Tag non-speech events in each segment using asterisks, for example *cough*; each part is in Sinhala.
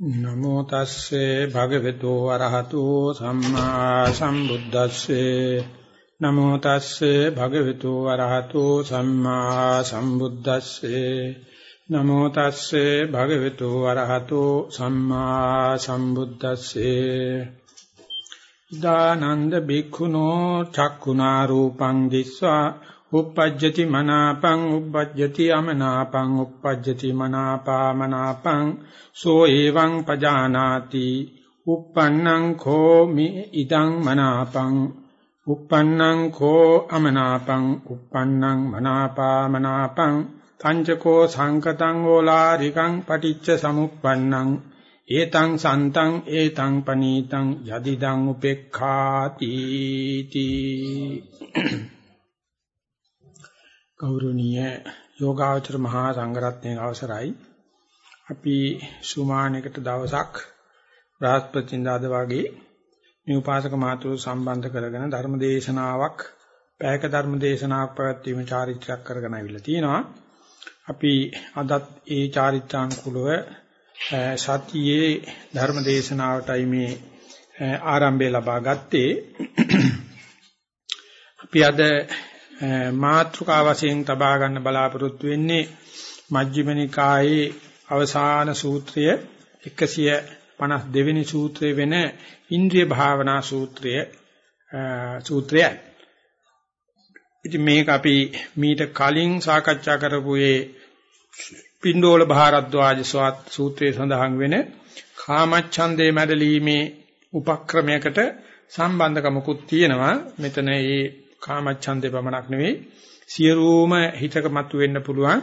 නමෝ තස්සේ භගවතු වරහතු සම්මා සම්බුද්දස්සේ නමෝ තස්සේ භගවතු වරහතු සම්මා සම්බුද්දස්සේ නමෝ තස්සේ භගවතු වරහතු සම්මා සම්බුද්දස්සේ දානන්ද බික්ඛුනෝ චක්ඛුනා රූපං දිස්වා uppajjati manapang uppajjati amanapang uppajjati manapa manapang so evaං පජානාති uppannang kho mi idang manapang uppannang kho amanapang uppannang manapa manapang පංචකෝ සංකතං ඕලාරිකං පටිච්ච සමුප්පන්නං ඒතං සන්තං ඒතං පනීතං යදිදං උපෙක්ඛාති තී ගෞරවනීය යෝගාචර මහා සංඝරත්නයේ අවසරයි. අපි සුමානයකට දවසක් බ්‍රහස්පතින්දාද වගේ මේ උපාසක මාතුරු සම්බන්ධ කරගෙන ධර්ම දේශනාවක් පැයක ධර්ම දේශනාවක් පැවැත්වීම චාරිත්‍රාක් කරගෙන අවිල්ලා තියෙනවා. අපි අදත් ඒ චාරිත්‍රානුකූලව සතියේ ධර්ම දේශනාවටයි මේ ආරම්භය ලබා ගත්තේ. අපි අද මාත්‍රිකා වශයෙන් තබා ගන්න බලාපොරොත්තු වෙන්නේ මජ්ක්‍ධිම නිකායේ අවසාන සූත්‍රය 152 වෙනි සූත්‍රය වෙන ඉන්ද්‍රිය භාවනා සූත්‍රය සූත්‍රයයි. ඉතින් මේක අපි මීට කලින් සාකච්ඡා කරපු ඒ පින්ඩෝල භාරද්වාජ සූත්‍රයේ සඳහන් වෙන කාමච්ඡන්දේ මැඩලීමේ උපක්‍රමයකට සම්බන්ධකමකුත් තියෙනවා. මෙතන මේ කාමච්ඡන්දේ පමණක් නෙවෙයි සියලුම හිතක මතු වෙන්න පුළුවන්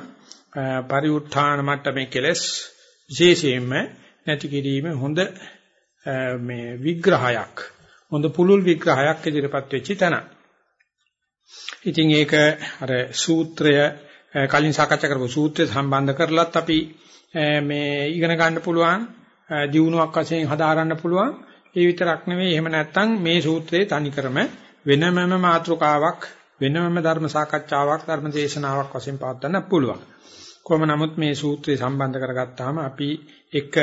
පරිඋත්ථාන මට්ටමේ කෙලස් විශේෂයෙන්ම නැති කිරීම හොඳ මේ විග්‍රහයක් හොඳ පුළුල් විග්‍රහයක් ඉදිරිපත් වෙච්ච තැන. ඉතින් ඒක අර සූත්‍රය කලින් සාකච්ඡා කරපු සූත්‍රය සම්බන්ධ කරලත් අපි මේ ඉගෙන ගන්න පුළුවන් දියුණුවක් වශයෙන් හදාරන්න පුළුවන් ඒ විතරක් නෙවෙයි එහෙම නැත්නම් මේ සූත්‍රයේ තනිකරම වෙනමම මාතෘකාවක් වෙනමම ධර්ම සාකච්ඡාවක් ධර්ම දේශනාවක් වශයෙන් පවත්වන්න පුළුවන්. කොහොම නමුත් මේ සූත්‍රය සම්බන්ධ කරගත්තාම අපි එක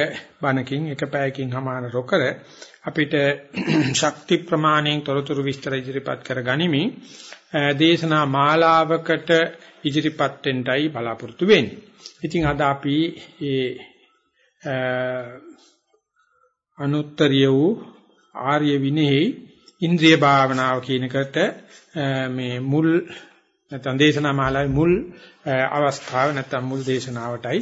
බණකින් එක පැයකින් හමාන රොකර අපිට *clears throat* ශක්ති ප්‍රමාණයෙන් තොරතුරු විස්තර ඉදිරිපත් කරගනිමින් දේශනා මාලාවකට ඉදිරිපත් වෙන්නයි බලාපොරොත්තු වෙන්නේ. ඉතින් අද අපි මේ අනුත්තරිය වූ ආර්ය විනයෙහි ඉන්ද්‍රිය භාවනාව කියන එකට මේ මුල් නැත්නම් දේශනා මාලාවේ මුල් අවස්ථාව නැත්නම් මුල් දේශනාවටයි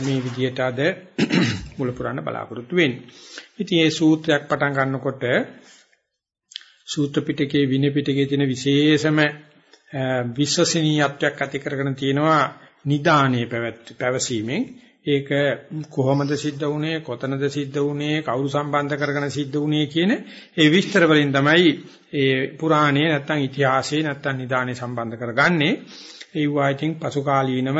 මේ විදියට අද *clears throat* මුල පුරන්න බලාපොරොත්තු වෙන්නේ. ඉතින් මේ සූත්‍රයක් පටන් ගන්නකොට සූත්‍ර පිටකයේ විනය පිටකයේ තියෙන විශේෂම විශ්වසනීයත්වයක් ඇති කරගෙන තියෙනවා නිදානේ පැවසීමෙන් ඒක කොහොමද සිද්ධ වුනේ කොතනද සිද්ධ වුනේ කවුරු සම්බන්ධ කරගෙන සිද්ධ වුනේ කියන ඒ විස්තර වලින් තමයි ඒ පුරාණයේ නැත්තම් ඉතිහාසයේ නැත්තම් නිදානේ සම්බන්ධ කරගන්නේ. ඒ වයිටින් පසු කාලීනව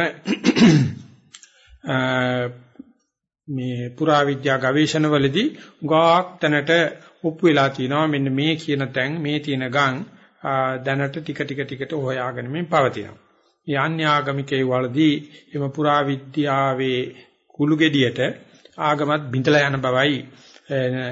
මේ පුරාවිද්‍යා ගවේෂණවලදී ගාක් තැනට ඔප්පු වෙලා තිනවා. මෙන්න මේ කියන තැන් මේ තියෙන ගම් දැනට ටික ටික ටිකට හොයාගෙන මේ පවතිනවා. යාන්‍යාගමිකේ වලදී එම පුරා විද්‍යාවේ කුළු ගෙඩියට ආගමත් බිඳලා යන බවයි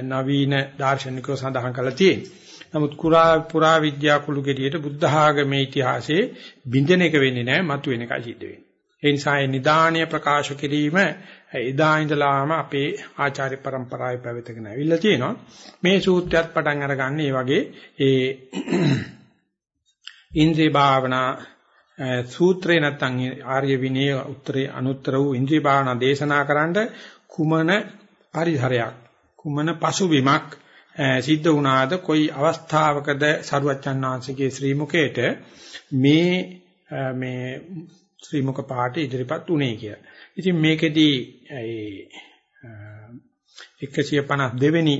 නවීන දාර්ශනිකව සඳහන් කරලා තියෙන්නේ. නමුත් කුරා පුරා විද්‍යා කුළු ගෙඩියට බුද්ධ ආගමේ ඉතිහාසයේ බිඳෙන එක වෙන්නේ නැහැ, මතුවෙන එකයි සිද්ධ වෙන්නේ. ඒ නිසා ඒ නිදාණය ප්‍රකාශ කිරීම එදා ඉඳලාම අපේ ආචාර්ය પરම්පරාවේ පැවතගෙන ඇවිල්ලා තියෙනවා. මේ සූත්‍රයත් පටන් අරගන්නේ වගේ ඒ ඉන්ද්‍රිය භාවනා සූත්‍රේ නැත්නම් ආර්ය විනය උත්තරේ අනුත්තර වූ ඉන්ද්‍රිය භාවනා දේශනා කරන්න කුමන පරිහරයක් කුමන පසුබිමක් සිද්ධ වුණාද කොයි අවස්ථාවකද සරුවච්චන් ආංශිකේ ශ්‍රී මුකේට මේ මේ ශ්‍රී මුක පාඨ ඉදිරිපත් උනේ කියලා. ඉතින් මේකෙදී ඒ 152 වෙනි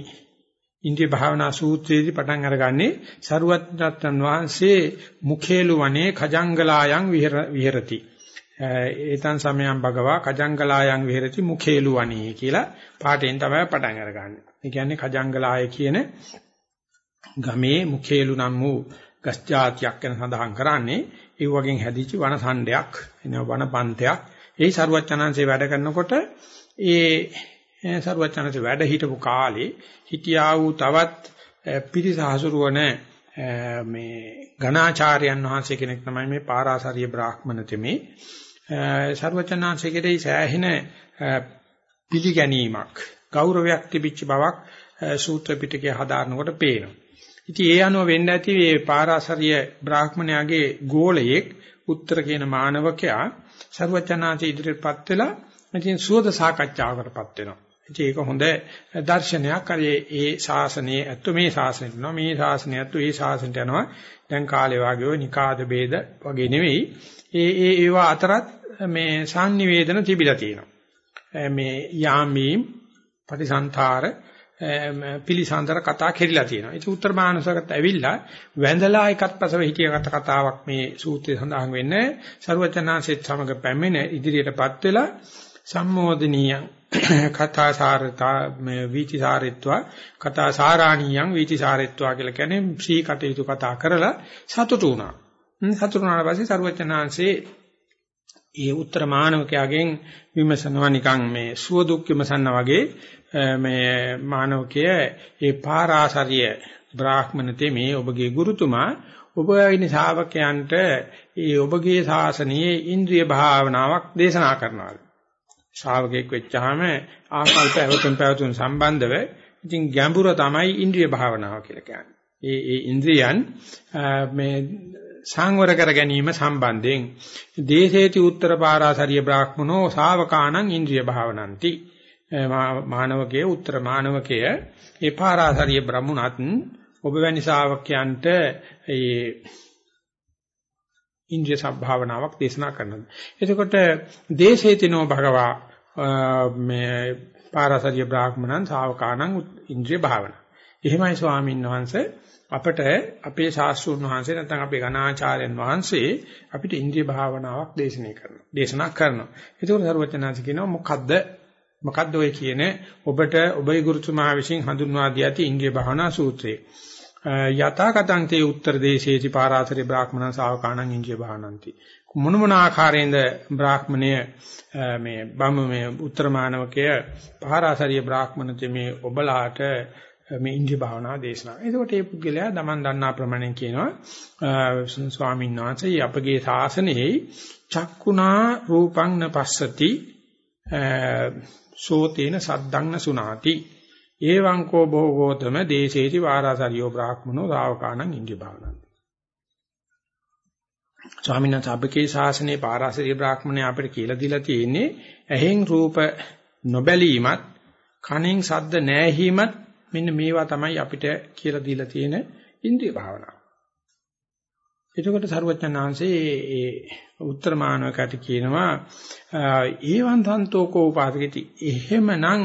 ඉන්ද්‍රිය භාවනා සූත්‍රයේදී පටන් අරගන්නේ සරුවත්තරන් වහන්සේ මුඛේලු වනේ කජංගලායන් විහෙරති. ඒතන් සමයන් භගවා කජංගලායන් විහෙරති මුඛේලු වනේ කියලා පාඩයෙන් තමයි පටන් අරගන්නේ. ඒ කියන්නේ කජංගලාය කියන ගමේ මුඛේලු නම් වූ ගස් జాතියක් ගැන සඳහන් කරන්නේ ඒ වගේ හැදිච්ච වන සණ්ඩයක් එන වන පන්තයක් ඒ සරුවචනංශේ වැඩ කරනකොට ඒ සරුවචනසේ වැඩ හිටපු කාලේ හිටියා වූ තවත් පිරිසහසුරුවන මේ ඝනාචාර්යයන් වහන්සේ කෙනෙක් තමයි මේ පාරාසාරිය බ්‍රාහ්මණ තෙමේ සර්වචනාංශයේ සෑහෙන පිළිගැනීමක් ගෞරවයක් තිබිච්ච බවක් සූත්‍ර පිටකේ හදාරනකොට පේනවා. ඉතින් ඒ අනුව වෙන්න ඇති මේ පාරාසරිය බ්‍රාහ්මණයාගේ ගෝලයෙක් උත්තර කියන මානවකයා සර්වචනාංශ ඉදිරියටපත් වෙලා ඉතින් සුවද සාකච්ඡාවකටපත් වෙනවා. ඒක හොඳ දර්ශනයක්. අර ඒ ශාසනයේ ඇත්තු මේ ශාසනයට යනවා. මේ ශාසනය ඇත්තු ඒ ශාසනයට යනවා. දැන් කාලේ වාගේ නිකාද ભેද වගේ නෙවෙයි. ඒ ඒ ඒවා අතරත් මේ sannivedana තිබිලා තියෙනවා. මේ යාමීම් ප්‍රතිසන්තර පිලිසන්තර කතා කෙරිලා තියෙනවා. ඒක උත්තර මානසකට ඇවිල්ලා වැඳලා එකත් පසව හිටිය කතාවක් මේ සූත්‍රයේ සඳහන් වෙන්නේ. සරුවචනාංශෙත් සමග පැමිණ ඉදිරියටපත් වෙලා සම්මෝධනීය කතා සාරතා මේ වීතිසාරිත්වා කතා සාරාණීයං වීතිසාරිත්වා කියලා කියන්නේ සී කටයුතු කතා කරලා සතුටු වුණා. සතුටු වුණාට පස්සේ ਸਰවචනාංශේ ඒ උත්තර මානවකයාගෙන් විමසනවා නිකන් මේ සුව දුක් විමසන්න වගේ මේ මානවකය ඒ පාරාසරිය බ්‍රාහ්මණතේ මේ ඔබගේ ගුරුතුමා ඔබ වයින් ශාවකයන්ට ඒ ඔබගේ ශාසනයේ ඉන්ද්‍රිය භාවනාවක් දේශනා කරනවා. ශ්‍රාවකෙක් වෙච්චාම ආකල්ප ඇවතුම් පැවතුම් සම්බන්ධව ඉතින් ගැඹුර තමයි ඉන්ද්‍රිය භාවනාව කියලා කියන්නේ. ඒ ඒ ඉන්ද්‍රියන් මේ සංවර කර ගැනීම සම්බන්ධයෙන් දේශේති උත්තර පාරාසරිය බ්‍රාහ්මනෝ ශාවකාණං ඉන්ද්‍රිය භාවනಂತಿ මානවකයේ උත්තර මානවකයේ ඒ පාරාසරිය බ්‍රහ්මුණත් ඔබ වැනි ශාවකයන්ට ඒ ඉන්ද්‍රිය සම්භාවනාවක් දේශනා කරනවා. එතකොට දේශේතිනෝ භගවා මේ පාරාසරිය බ්‍රාහ්මණන් ශාවකාණං ඉන්ද්‍රිය භාවනා. එහෙමයි ස්වාමීන් වහන්සේ අපට අපේ ශාස්ත්‍රුන් වහන්සේ නැත්නම් අපේ ගණාචාර්යන් වහන්සේ අපිට ඉන්ද්‍රිය භාවනාවක් දේශනා කරනවා. දේශනා කරනවා. ඒකෝර සරුවචනාංශ කියනවා මොකද්ද මොකද්ද ඔය කියන ඔබට ඔබේ ගුරුතුමා විසින් හඳුන්වා දී ඇති ඉන්ද්‍රිය භාවනා සූත්‍රය. යථා කතං තේ උත්තර දේශේති පාරාසරි බ්‍රාහ්මණ ශාවකාණං ඉන්ද්‍රිය භාවනಂತಿ. මොන මොන ආකාරයෙන්ද බ්‍රාහ්මණය මේ බම් මේ උත්තර මානවකය පාරාසරිය බ්‍රාහ්මණතේ මේ ඔබලාට මේ ඉන්ද්‍රිය භාවනා දේශනා. එතකොට මේ පුද්ගලයා දමන් දන්නා ප්‍රමාණයෙන් කියනවා ස්වාමීන් වහන්සේ අපගේ ශාසනයේ චක්කුණා රූපං න පස්සති සෝතේන සද්දං සුනාති. එවං කෝ භෝගෝතම දේශේති වාරාසරියෝ බ්‍රාහ්මනෝ ශාවකාණං ඉන්ද්‍රිය භාවනා. ස්වාමීන් වහන්සේ අපගේ ශාසනයේ පාරාසරිය බ්‍රාහ්මණය අපිට කියලා දීලා තියෙන්නේ ඇහෙන් රූප නොබැලීමත් කනෙන් ශබ්ද නැහැීමත් මෙන්න මේවා තමයි අපිට කියලා දීලා තියෙන ඉන්ද්‍රිය භාවනාව. එතකොට සරුවචනාංශේ ඒ උත්තර මානවකට කියනවා ඒවන් සන්තෝකෝ උපාසකති එහෙමනම්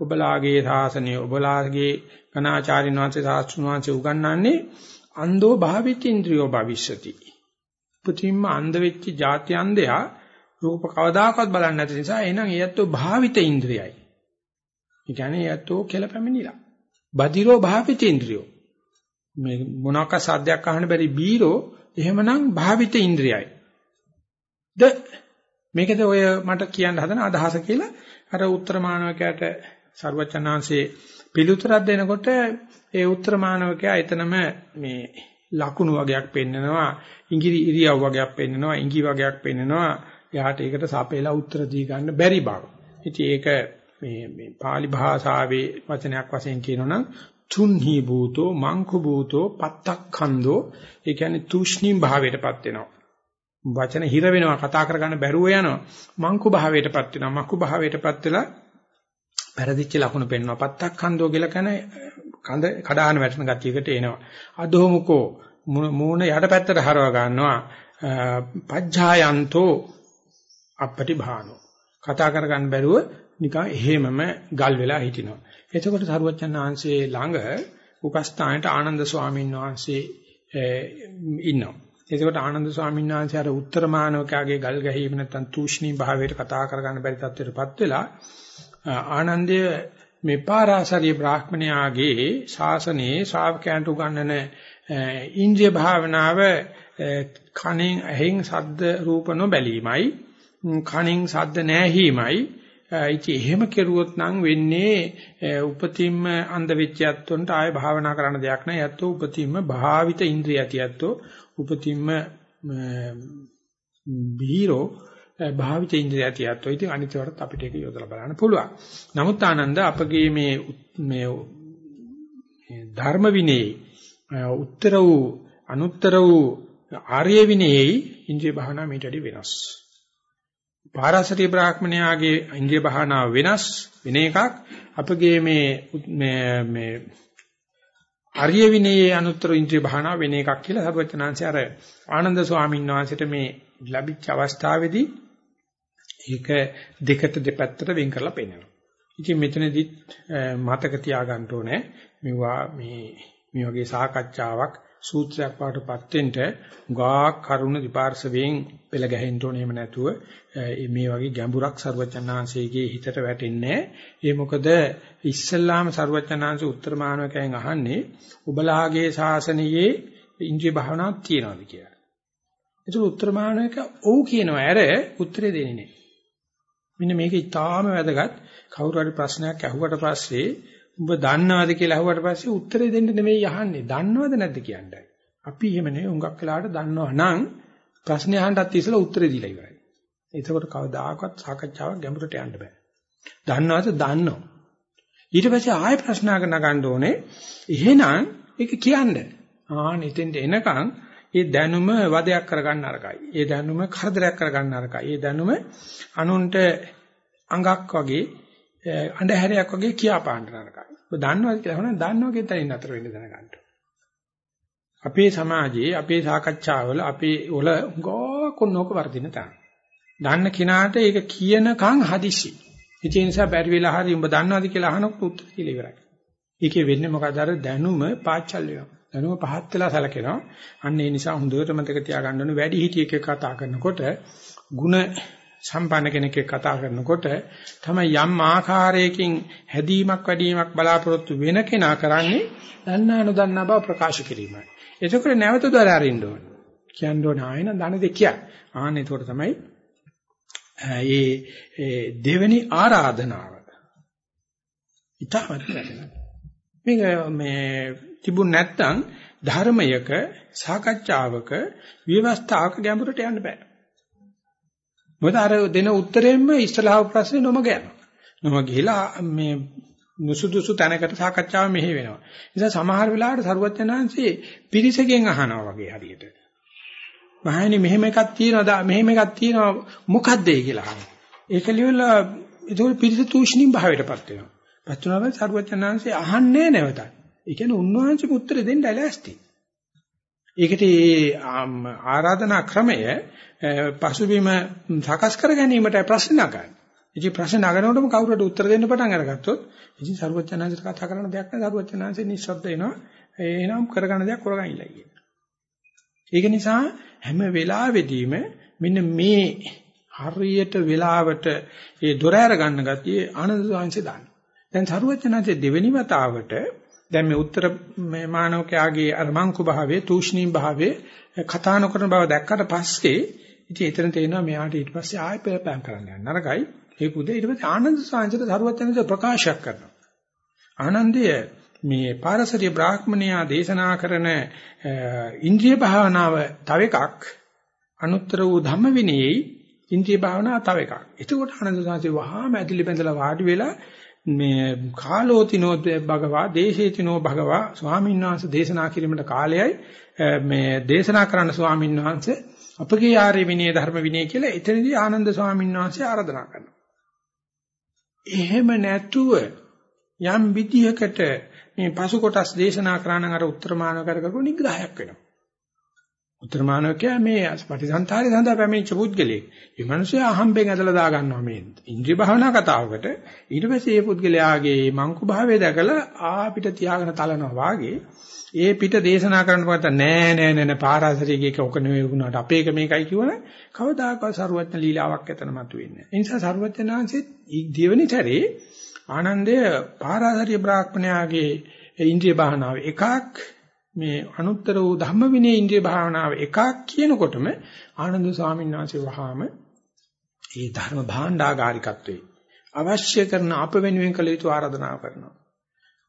ඔබලාගේ ශාසනය ඔබලාගේ කනාචාරින් වහන්සේ සාස්ත්‍රුන් වහන්සේ උගන්වන්නේ අන්දෝ භාවිත ඉන්ද්‍රියෝ භවිෂ්‍යති. උපතින්ම අන්ධ වෙච්ච જાති අන්ධයා රූප කවදාකවත් බලන්නේ නැති නිසා එහෙනම් ඒයත්ෝ භාවිත ඉන්ද්‍රියයි. ඒ කියන්නේ ඒයත්ෝ කියලා පැමිණිලා. බදිරෝ භාවිත ඉන්ද්‍රියෝ. මේ මොනක සාධ්‍යයක් අහන්න බැරි බීරෝ එහෙමනම් භාවිත ඉන්ද්‍රියයි. ද මේකද ඔය මට කියන්න හදන අදහස කියලා අර උත්තර මානවකයාට ਸਰවචනාංශයේ පිළිතුරක් දෙනකොට ඒ උත්තර මානවකයා එතනම මේ ලකුණු වගේක් පෙන්නනවා ඉංගිරි ඉරියව් වගේක් පෙන්නනවා ඉංගි වගේක් පෙන්නනවා. එයාට ඒකට සපේලා උත්තර දී ගන්න බැරි බව. ඉතින් ඒක මේ මේ pāli භාෂාවේ වචනයක් වශයෙන් කියනොනම් තුන්හි භූතෝ මංකු භූතෝ පත්තක්ඛන්தோ ඒ කියන්නේ තුෂ්ණීම් භාවයටපත් වෙනවා. වචන හිර වෙනවා කතා කරගන්න බැරුව යනවා. මංකු භාවයටපත් වෙනවා. මක්කු භාවයටපත් වෙලා පෙරදිච්ච ලකුණු පෙන්වනවා පත්තක්ඛන්தோ කියලා කියන්නේ කඳ කඩාන වැටෙන ගතියකට එනවා අදෝමුකෝ මූණ යටපැත්තට හරව ගන්නවා පජ්ජායන්තෝ අපටි භානෝ කතා කරගන්න බැරුව නිකන් එහෙමම ගල් වෙලා හිටිනවා. එතකොට සරුවච්චන් ආංශේ ළඟ උපස්ථානට ආනන්ද ස්වාමීන් වහන්සේ ඉන්නවා. එතකොට ආනන්ද ස්වාමීන් වහන්සේ අර උත්තර මානවකයාගේ ගල් ගැහිම නැත්තම් තූෂ්ණී භාවයට කතා කරගන්න බැරි තත්ත්වයටපත් වෙලා ආනන්දය මේ පාරාසරිය බ්‍රාහ්මණයාගේ ශාසනයේ ශ්‍රාවකයන්ට උගන්වන ඉන්ද්‍රිය භාවනාව කණෙන් ඇහෙන් සද්ද රූප නොබැලීමයි කණෙන් සද්ද නැහිමයි ඉතින් එහෙම කෙරුවොත් නම් වෙන්නේ උපතින්ම අන්ධ වෙච්ච යත්තුන්ට ආය භාවනා කරන්න දෙයක් නැහැ. යත්තු උපතින්ම භාවිත ඉන්ද්‍රිය ඇතියත්තු උපතින්ම බීරෝ භාවිත ඉන්ද්‍රිය ඇතියත්තු. ඉතින් අනිත්‍යවට අපිට ඒක යොදලා බලන්න පුළුවන්. නමුත් ආනන්ද අපගේ මේ මේ ධර්ම විනයේ උත්තර වූ අනුත්තර වූ ආර්ය විනයේ ඉන්ද්‍රිය භාවනා මීට වඩා වෙනස්. පාරාසරිය බ්‍රාහ්මණයාගේ ඉන්ද්‍රිය භාවනාව වෙනස් වෙන එකක් අපගේ මේ මේ මේ ආර්ය විනයේ අනුත්තර ඉන්ද්‍රිය භාවනාව වෙන එකක් කියලා සර්වඥාන්සේ අර ආනන්ද ස්වාමීන් වහන්සේට මේ ලැබිච්ච අවස්ථාවේදී ඒක දෙකට දෙපැත්තට වෙන් කරලා පෙන්වනවා. ඉතින් මෙතනදි මතක තියාගන්න ඕනේ මේවා මේ මේ වගේ සාකච්ඡාවක් සූත්‍රයක් පාටපත් වෙන්න ගා කරුණ විපාර්ශවයෙන් පෙළ ගැහෙන්න ඕනේ එහෙම නැතුව මේ වගේ ගැඹුරක් ਸਰවචනාංශයේ හිතට වැටෙන්නේ ඒ මොකද ඉස්සල්ලාම ਸਰවචනාංශ උත්තර මානවකයන් අහන්නේ ඔබලාගේ ශාසනයේ ඉන්ද්‍රිය භාවනාවක් තියනවාද කියලා. ඒක උත්තර මානවක ඔව් කියනවා ඇර උත්තරේ දෙන්නේ නැහැ. මෙන්න මේක ඉතාම වැදගත් කවුරු හරි ප්‍රශ්නයක් අහුවට පස්සේ උඹ දන්නවද කියලා අහුවට පස්සේ උත්තරේ දෙන්න නෙමෙයි අහන්නේ. දන්නවද නැද්ද කියන්නයි. අපි එහෙම නෙවෙයි උඟක් වෙලාවට දන්නවා නම් ප්‍රශ්නේ අහන්නත් ඉස්සෙල්ලා උත්තරේ දීලා ඉවරයි. එතකොට කවදාකවත් සාකච්ඡාවක් ගැඹුරට යන්න බෑ. දන්නවද? දන්නවා. ඊට පස්සේ ආයෙ ප්‍රශ්න අහගෙන ගන්න ඕනේ. එහෙනම් ඒක කියන්න. ආන ඉතින්ද එනකන් ඒ දැනුම වදයක් කරගන්න අරකයි. ඒ දැනුම කරදරයක් කරගන්න අරකයි. ඒ දැනුම අනුන්ට අඟක් වගේ අඳුරයක් වගේ කියා පාන්න නරකයි. ඔබ දන්නවද කියලා අහනවා දන්නවා කියන තැනින් අතර වෙන්න දැනගන්න. අපේ සමාජයේ අපේ සාකච්ඡාවල අපේ වල ගොකොන්නෝක වර්ධින තන. දන්න කිනාට ඒක කියනකම් හදිසි. ඒ නිසා බැරි වෙලා හරි උඹ දන්නවද කියලා අහනකොට උත්තර කියලා ඉවරයි. ඒකේ වෙන්නේ මොකද අර දැනුම පාච්චල් වෙනවා. දැනුම පහත් වෙලා සැලකෙනවා. අන්න ඒ නිසා හොඳට මතක තියාගන්න ඕනේ වැඩි හිටියෙක් කතා කරනකොට ಗುಣ සම්පන්න කෙනෙක් කතා කරනකොට තමයි යම් ආකාරයකින් හැදීමක් වැඩිවීමක් බලාපොරොත්තු වෙන කෙනා කරන්නේ දන්නා නොදන්නා බව ප්‍රකාශ කිරීමයි. එතකොට නැවත දර අරින්න ඕන. කියන්න ඕන ආයෙන ධන දෙකිය. ආන්න එතකොට තමයි ඒ දෙවෙනි ආරාධනාව. ඊටවත් වැටෙනවා. මේක මේ තිබුණ නැත්නම් ධර්මයක සාකච්ඡාවක විවස්ථාවක ගැඹුරට යන්න බෑ. මොකද අර දෙන උත්තරෙන්ම ඉස්සලාව ප්‍රශ්නේ නොමග යනවා. නොම ගිහිලා මේ නුසුදුසු තැනකට සාකච්ඡාව මෙහෙ වෙනවා. නිසා සමහර වෙලාවට සරුවචනාංශයේ පිරිසකින් අහනවා වගේ හරියට. මහණනි මෙහෙම එකක් තියෙනවද මෙහෙම එකක් තියෙනවා මොකද්ද ඒ කියලා අහනවා. ඒක ලියවලා ඒක පිරිස තුෂ්ණිම් භාවයටපත් වෙනවා. පත් වුණාම සරුවචනාංශයේ අහන්නේ නැවතත්. ඒ කියන්නේ උන්වහන්සේට උත්තර දෙන්න ඇලැස්ති. ඒකට මේ ආරාධනා ක්‍රමය පසුබිම සකස් කර ගැනීමට ප්‍රශ්න නගන්නේ. ඉතින් ප්‍රශ්න නගනකොටම කවුරුහට උත්තර දෙන්න පටන් අරගත්තොත් ඉතින් සරුවචනාංශයට කතා කරන දෙයක් නෑ සරුවචනාංශේ නිස්සබ්ද වෙනවා. එහෙනම් කරගන්න දෙයක් කරගන්නilla කියන. ඒක නිසා හැම වෙලාවෙදීම මෙන්න මේ හරියට වෙලාවට ඒ දොර අර ගන්න ගතිය ආනන්ද සාංශේ දාන්න. දැන් සරුවචනාංශේ දෙවෙනි වතාවට දැන් මේ උත්තර මේ මානවකයාගේ අර මංකු භාවයේ තූෂ්ණී භාවයේ කතා නොකරන බව දැක්කට පස්සේ ඉතින් එතන තේනවා මෙයාට ඊට පස්සේ ආයෙ පෙරපෑම් කරන්න යන්න. නරකයි. ඒ පුදේ ඊට පස්සේ ආනන්ද සාංශයට සරුවචනද ප්‍රකාශයක් කරනවා. ආනන්දය මේ පාරසරිය බ්‍රාහ්මණයා දේශනා කරන ඉන්ද්‍රිය භාවනාව තව එකක් අනුත්තර වූ ධම්ම විනයේ ඉන්ද්‍රිය භාවනාව තව එකක්. එතකොට ආනන්ද සාංශේ වහාම ඇදලි බැඳලා වාඩි වෙලා මේ කාලෝතිනෝ භගවා දේශේතිනෝ භගවා ස්වාමීන් වහන්සේ දේශනා කිරීමට කාලයයි මේ දේශනා කරන්න ස්වාමීන් වහන්සේ අපගේ ආර්ය විනය ධර්ම විනය කියලා එතනදී ආනන්ද ස්වාමීන් වහන්සේ ආරාධනා කරනවා. එහෙම නැතුව යම් විදියකට මේ පසු කොටස් දේශනා කරන අර උත්තරමානව කරකරු නිග්‍රහයක් වෙනවා. උත්තරමානවකයා මේ පටිසන්තරය සඳහා පැමිණිච්ච පුද්ගලෙක්. මේ මිනිස්සයා අහම්බෙන් ඇදලා දා ගන්නවා මේ ඉන්ද්‍රිය භාවනා කතාවකට. ඊට පස්සේ මේ පුද්ගලයාගේ මංකු භාවය දැකලා ආපිට තියාගෙන තලනවා වාගේ ඒ පිට දේශනා කරනකොට නෑ නෑ නෑ පාරාසරිකේක ඔක නෙවෙයි වුණාට අපේක මේකයි කියවන කවදාකවත් සරුවත්න ලීලාවක් එතන මතුවෙන්නේ. ඒ නිසා සරුවත්නාංශෙත් දෙවෙනි සැරේ ආනන්දය පාරාසරිය බ්‍රාහ්මණයාගේ ඉන්ද්‍රිය භාවනාව එකක් මේ අනුත්තර වූ ධම්ම විනය ඉන්ද්‍රිය භාවනාව එකක් කියනකොටම ආනන්ද ස්වාමීන් වහන්සේ වහාම ඒ ධර්ම භාණ්ඩාගාරිකත්වයේ අවශ්‍ය කරන අප වෙනුවෙන් කළ යුතු ආරාධනාව කරනවා.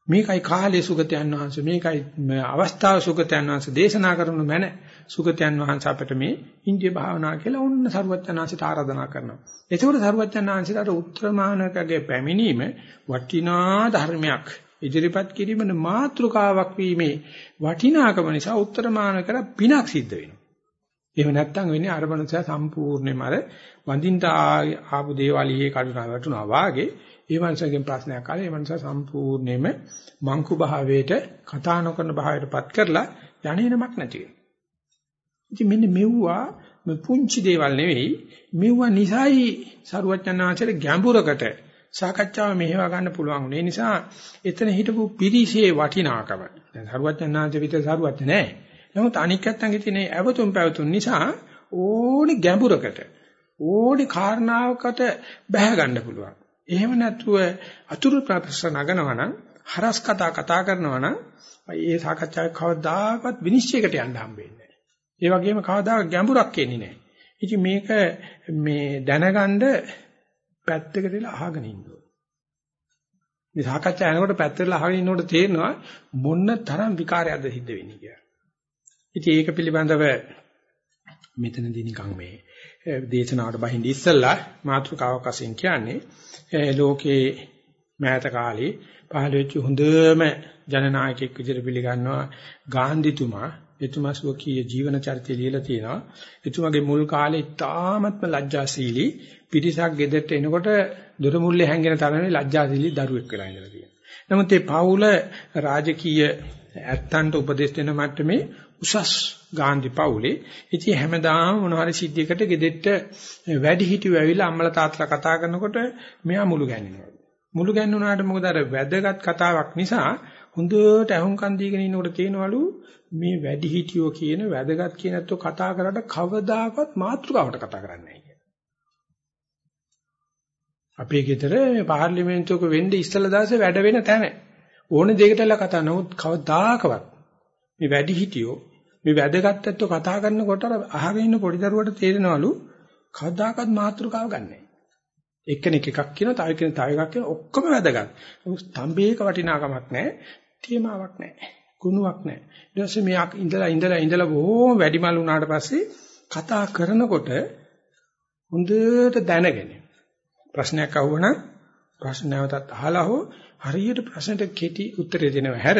මේකයි කාලයේ සුගතයන් වහන්සේ මේකයි අවස්ථාව සුගතයන් වහන්සේ දේශනා කරන මැන සුගතයන් වහන්සේ අපිට මේ ඉන්දිය භාවනා කියලා ඔන්න සරුවචනාංශයට ආරාධනා කරනවා. ඒකෝට සරුවචනාංශයට උත්තරමානකගේ පැමිණීම වටිනා ධර්මයක් ඉදිරිපත් කිරීමන මාත්‍රකාවක් වීමේ වටිනාකම නිසා උත්තරමානකර පිනක් සිද්ධ වෙනවා. එහෙම නැත්නම් වෙන්නේ අර මනුස්සයා සම්පූර්ණයෙන්ම අර වඳින්ට ආපු දේවාලියේ කඩුනා වැටුණා වාගේ ඒ මනුස්සයාගෙන් ප්‍රශ්නයක් ආලා ඒ මනුස්සයා සම්පූර්ණයෙන්ම මංකු භාවයට කතා නොකරන භාවයටපත් කරලා යන්නේනමක් නැති වෙනවා. ඉතින් මෙන්න මෙව්වා පුංචි දේවල් නෙවෙයි මෙව්වා නිසයි සරුවචනාංශයේ ගැඹුරකට සාකච්ඡාව මෙහෙවා ගන්න පුළුවන්. ඒ නිසා එතන හිටපු පිරිසේ වටිනාකම දැන් සරුවචනාංශ විතර සරුවත් නැහැ. නමුත් අනික් පැත්තන්ගේ තියෙන ඇවතුම් පැවතුම් නිසා ඕනි ගැඹුරකට ඕනි කාරණාවකට බැහැ ගන්න පුළුවන්. එහෙම නැතුව අතුරු ප්‍රශ්න නගනවා නම් හරස් කතා කතා කරනවා නම් ඒ සාකච්ඡාවේ කවදාකවත් විනිශ්චයකට යන්න හම්බෙන්නේ නැහැ. ඒ වගේම කවදාක ගැඹුරක් එන්නේ නැහැ. ඉතින් මේක මේ දැනගන්න පැත්තකට ඉලා අහගෙන ඉන්න ඕනේ. මේ සාකච්ඡා යනකොට පැත්තට අහගෙන ඉන්නකොට තේරෙනවා මොන්න තරම් විකාරයක්ද සිද්ධ වෙන්නේ කියලා. ඉතින් ඒක පිළිබඳව මෙතනදී නිකන් මේ දේශනාවට බහින්ද ඉස්සෙල්ලා මාතෘකාවක් වශයෙන් කියන්නේ ලෝකේ මෑත කාලේ පහළ වෙච්ච හොඳම ජනනායකයෙක් විදිහට පිළිගන්නවා ගාන්ධිතුමා එතුමා ස්වකීය ජීවන චරිතය ලියලා තියෙනවා එතුමාගේ මුල් කාලේ ඉතාමත්ම ලැජ්ජාශීලී පිරිසක් ගෙදරට එනකොට දොර මුල්ලේ හැංගෙන තරමේ ලැජ්ජාශීලී දරුවෙක් වෙලා ඉඳලා තියෙනවා නමුත් මේ පවුල රාජකීය ඇත්තන්ට උපදෙස් දෙන මට්ටමේ උසස් ගාන්ධි පවුලේ ඉතින් හැමදාම මොන හරි සිද්ධියකට ගෙදෙට්ට වැඩි හිටියෝ ඇවිල්ලා අම්මලා තාත්තලා කතා කරනකොට මෙයා මුළු ගැන්වෙනවා. මුළු ගැන්වුණාට මොකද අර වැදගත් කතාවක් නිසා හොඳට අහුම්කන් දීගෙන ඉන්නකොට තේනවලු මේ වැඩි හිටියෝ කියන වැදගත් කියන අතෝ කතා කරාට කවදාකවත් මාතෘකාවට කතා කරන්නේ නැහැ. අපේ ගෙදර පාර්ලිමේන්තුවක වෙන්නේ ඉස්සලා දාසේ වැඩ වෙන තැන ඕනේ දෙයකටලා කතා නමුත් කවදාකවත් මේ වැඩි හිටියෝ මේ වැදගත් ඇත්තෝ කතා කරනකොට අර අහගෙන ඉන්න පොඩි දරුවට තේරෙනවලු කවදාකවත් මාතෘකාව ගන්නෑ. එක්කෙනෙක් එකක් කියනවා තව කෙනෙක් තව එකක් කියනවා ඔක්කොම වැදගත්. ස්තම්භයක වටිනාකමක් නැහැ. තේමාවක් නැහැ. ගුණයක් නැහැ. ඊට පස්සේ මේ ඉඳලා ඉඳලා ඉඳලා බොහොම වැඩිමල් වුණාට පස්සේ කතා කරනකොට හොඳට දැනගෙන ප්‍රශ්නයක් අහුවනම් ප්‍රශ්න නැවතත් අහලා හෝ හරියට ප්‍රශ්නට කෙටි උත්තරය දෙනව හැර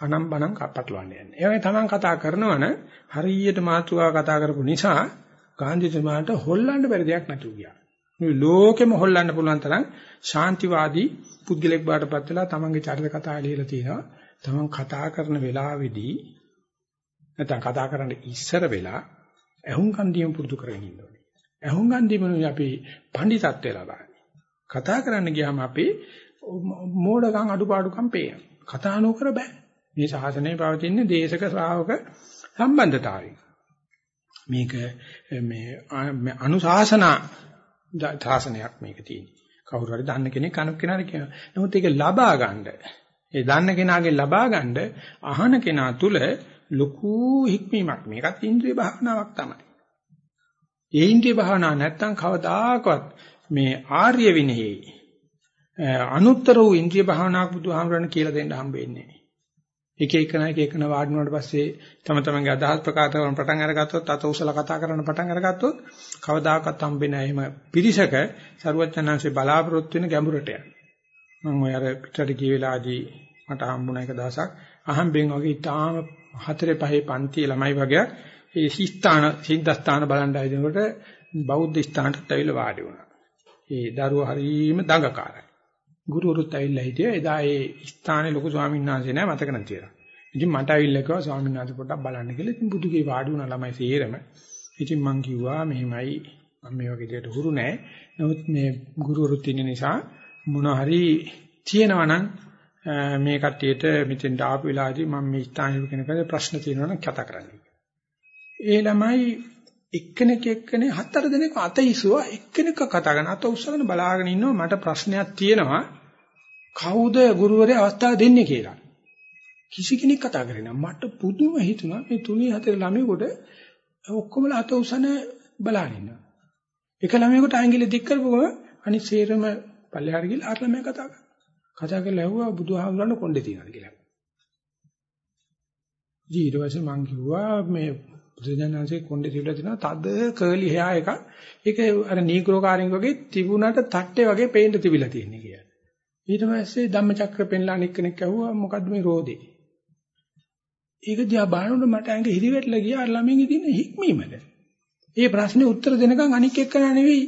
අනම් බනම් කපටලවන්න යන්නේ. ඒ වගේ තමන් කතා කරනවන හරියට මාතෘකාව කතා කරපු නිසා ගාන්ධිතුමාට හොල්ලන්න බැරි දෙයක් නැතුව ගියා. මේ ලෝකෙම හොල්ලන්න පුළුවන් තරම් ශාන්තිවාදී පුද්ගලෙක් බාටපත් වෙලා තමන්ගේ චරිත කතා ලියලා තියෙනවා. තමන් කතා කරන වෙලාවේදී නැත්නම් කතා කරන්න ඉස්සර වෙලා ඇහුම්කන් දීම පුරුදු කරගෙන ඉන්න ඕනේ. ඇහුම්කන් දීමනේ අපි පඬිතත්වයට ලබන්නේ. කතා කරන්න ගියාම අපි මෝඩකම් අඩුපාඩුකම් පේනවා. කතා නොකර බෑ. මේ ශාසනය පවතින්නේ දේශක ශ්‍රාවක සම්බන්ධතාවයෙන්. මේක මේ අනුශාසනා ශාසනයක් මේක තියෙන්නේ. කවුරු හරි දන්න කෙනෙක් අනුක් කෙනාට කියනවා. නමුත් ඒක ලබා ගන්න ඒ දන්න කෙනාගෙන් ලබා ගන්න අහන කෙනා තුල ලොකු හික්මීමක් මේකත් ඉන්ද්‍රිය භාවනාවක් තමයි. ඒ ඉන්ද්‍රිය භාවනාව නැත්තම් කවදාකවත් මේ ආර්ය විනයෙහි අනුත්තර වූ ඉන්ද්‍රිය භාවනාවක් බුදුහාමරණ කියලා දෙන්න හම්බෙන්නේ නැහැ. එක එකන එක එකන වාඩිනුවට පස්සේ තම තමන්ගේ අදහස් ප්‍රකාශ කරන පටන් අරගත්තොත් අත උසලා කතා කරන්න පටන් අරගත්තොත් කවදාකවත් හම්බෙන්නේ නැහැ. එහෙම පිරිසක සරුවචනාංශේ බලාපොරොත්තු වෙන ගැඹුරට යන. මම ඔය අර පිටට ගිය වෙලාවදී මට හම්බුණා එක දවසක් අහම්බෙන් වගේ තාම හතරේ පහේ පන්ති ළමයි වගේ ඒ සිස්ථාන සිද්ධාස්ථාන බලන් ආවිදනකොට බෞද්ධ ස්ථානට ඇවිල්ලා වාඩි වුණා. ඒ දරුවා හරීම දඟකාරයි. ගුරුවරුත් ඇවිල්ලා හිටියා. එදා ඒ ස්ථානයේ ලොකු ස්වාමීන් වහන්සේ නෑ මතක නැති වෙලා. ඉතින් මට ඇවිල්ලා කිව්වා ස්වාමීන් වහන්සේ පොඩ්ඩක් බලන්න කියලා. ඉතින් බුදුගේ වාඩි වුණා ළමයි සේරම. ඉතින් මං කිව්වා මෙහෙමයි මම මේ වගේ දෙයට හුරු නෑ. නමුත් මේ ගුරුවරුත් ඉන්න නිසා මොන හරි තියෙනවා නම් මේ කට්ටියට මෙතෙන්ට ආපු වෙලාවදී මම මේ ස්ථානෙ කෙනෙක්ගේ ප්‍රශ්න තියෙනවා නම් කතා කරන්න. ඒ ළමයි එක්කෙනෙක් එක්කෙනේ හතර දෙනෙක් අත ඉසුවා එක්කෙනෙක් කතා කරන අත උස්සගෙන බලාගෙන ඉන්නවා මට ප්‍රශ්නයක් තියෙනවා කවුද ගුරුවරයා අවස්ථාව දෙන්නේ කියලා. කිසි කෙනෙක් කතා කරේ නැහැ. මට පුදුම හිතුණා මේ තුනේ හතර ළමයෙකුට ඔක්කොම අත උසන බලන ඉන්නවා. එක ළමයෙකුට ඇඟිලි දික් කරපුවම අනිත් සේරම පල්ලෙහාට ගිහලා අර ළමයා කතා කරා. කතා කරලා ඇහුවා බුදුහාමුදුරන් කොණ්ඩේ තියනවාද කියලා. ඊට පස්සේ මං කිව්වා මේ බුදුජානනාංශේ කොණ්ඩේ තියලා තිනවා තද කර්ලි හෑ එකක්. ඒක අර නීග්‍රෝ කාරින් වගේ තිබුණාට තට්ටේ වගේ පේන්න තිබිලා තියෙන්නේ කියලා. ඊට පස්සේ ධම්මචක්‍ර පෙන්ලා අනික් කෙනෙක් ඇහුවා මොකද්ද මේ රෝදේ? ඒක දිහා බලනකොට මට ඇඟ හිරිවැටලා ගියා අර ළමයින්ගේ තියෙන හික්මීමද. ඒ ප්‍රශ්නේ උත්තර දෙනකන් අනික් එක්කන නෙවෙයි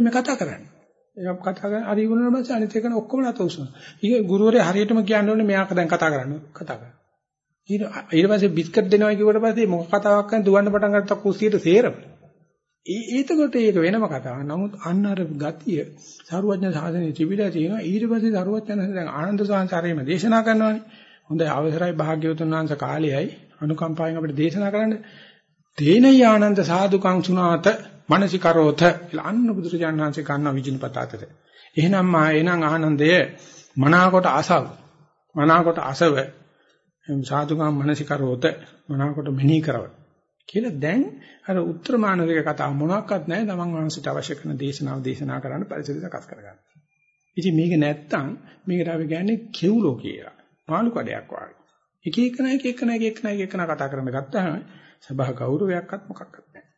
මේ කතා කරන්නේ. ඒක කතා කරන හරි වුණාම පස්සේ අනිත් එකන ඔක්කොම නැත උසන. ඊගේ ගුරුවරයා හරියටම කියන්න ඕනේ මෙයාක දැන් කතා කරන්න කතා කරන්න. ඊට ඊට පස්සේ බිස්කට් දෙනවා කිව්වට පස්සේ මොකක් කතාවක් කරන් දුවන්න පටන් ගත්තා කුස්සියට සේරම. ඒ ඒතකොට ඒක වෙනම කතාවක්. නමුත් අන්න අර ගතිය සරුවඥ සාසනයේ තිබිලා තියෙනවා. ඊට පස්සේ සරුවඥ දැන් ආනන්ද සාංශාරයේම දේශනා කරනවානේ. හොඳයි අවසරයි භාග්‍යවතුන් වහන්සේ කාලයයි අනුකම්පාවෙන් අපිට දේශනා කරන්න. තේන යානන්ද සාදුකං සුනාත මනසිකරෝත කියලා අන්න බුදුරජාණන් වහන්සේ ගන්නවා විජිනපත අතර. එහෙනම් මා එනං ආනන්දය මනාකොට අසව මනාකොට අසව සාදුකං මනසිකරෝත මනාකොට මෙනෙහි කරව කියලා දැන් අර උත්තර මානවික කතාව මොනක්වත් නැහැ තමන් වහන්සේට අවශ්‍ය කරන දේශනාව දේශනා කරන්න පරිසරය සකස් කරගන්න. ඉතින් මේක නැත්තම් මේකට අපි කියන්නේ කෙවුලෝ කියලා. මාළු කඩයක් වගේ. එක එක නැක එක නැක එක නැක එක නැක කතා කරන්න ගත්තාම සභා ගෞරවයක්වත් මොකක්වත් නැහැ.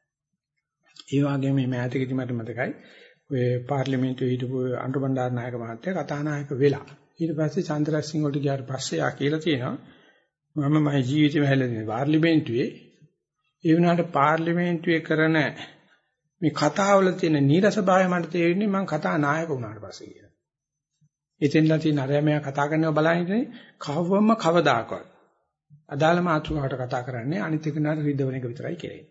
ඒ වගේම මේ මෑතකදී මට මතකයි ඔය පාර්ලිමේන්තුවේ හිටපු අනුර බණ්ඩාර නායක මහත්තයා කතානායක වෙලා. ඊට පස්සේ චන්ද්‍රසිංහ වලට ගියාට පස්සේ ආ කියලා තියෙනවා මම මගේ ජීවිතේම හැලෙන්නේ පාර්ලිමේන්තුවේ ඒ වුණාට පාර්ලිමේන්තුවේ කරන මේ කතාවල තියෙන නීරසභාවය මට තේරෙන්නේ මම කතා නායක වුණාට පස්සේ කියලා. එතෙන්ලා තියෙන අරයමයා කතා කරනවා බලන්නේ කවවම කවදාකවත්. අදාළ මාතෘකාවට කතා කරන්නේ අනිත් එක නාට රිදවන එක විතරයි කරන්නේ.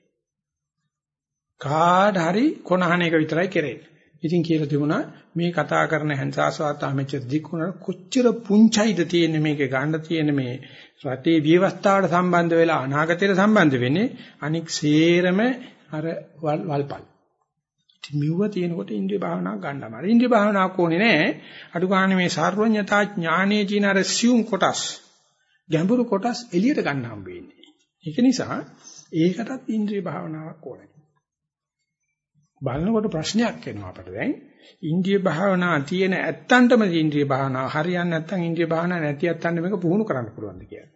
කාඩ හරි කොනහන එක විතරයි කරන්නේ. ඉතින් කියලා තිබුණා මේ කතා කරන හැන්සාසවාතා මෙච්චර දික්ුණ කොච්චර පුංචයිද තියෙන්නේ මේකේ ගන්න තියෙන මේ රටේ ව්‍යවස්ථාවට සම්බන්ධ වෙලා අනාගතයට සම්බන්ධ වෙන්නේ අනික් සේරම අර වල්පල්. ඉතින් මෙව තියෙනකොට ඉන්ද්‍රිය භාවනාවක් ගන්නම. අර ඉන්ද්‍රිය භාවනාවක් ඕනේ නැහැ. අඩු ගන්න මේ සර්වඥතා ඥානයේ කියන අර සියුම් කොටස් ගැඹුරු කොටස් එළියට ගන්න හම්බ වෙන්නේ. ඒක නිසා ඒකටත් ඉන්ද්‍රිය භාවනාවක් ඕනේ. බලනකොට ප්‍රශ්නයක් එනවා අපිට දැන් ඉන්ද්‍රිය භාවනා තියෙන ඇත්තන්ටම ඉන්ද්‍රිය භාවනාව හරියන්නේ නැත්නම් ඉන්ද්‍රිය භාවනා නැති ඇත්තන්ට මේක පුහුණු කරන්න පුළුවන්ද කියලා.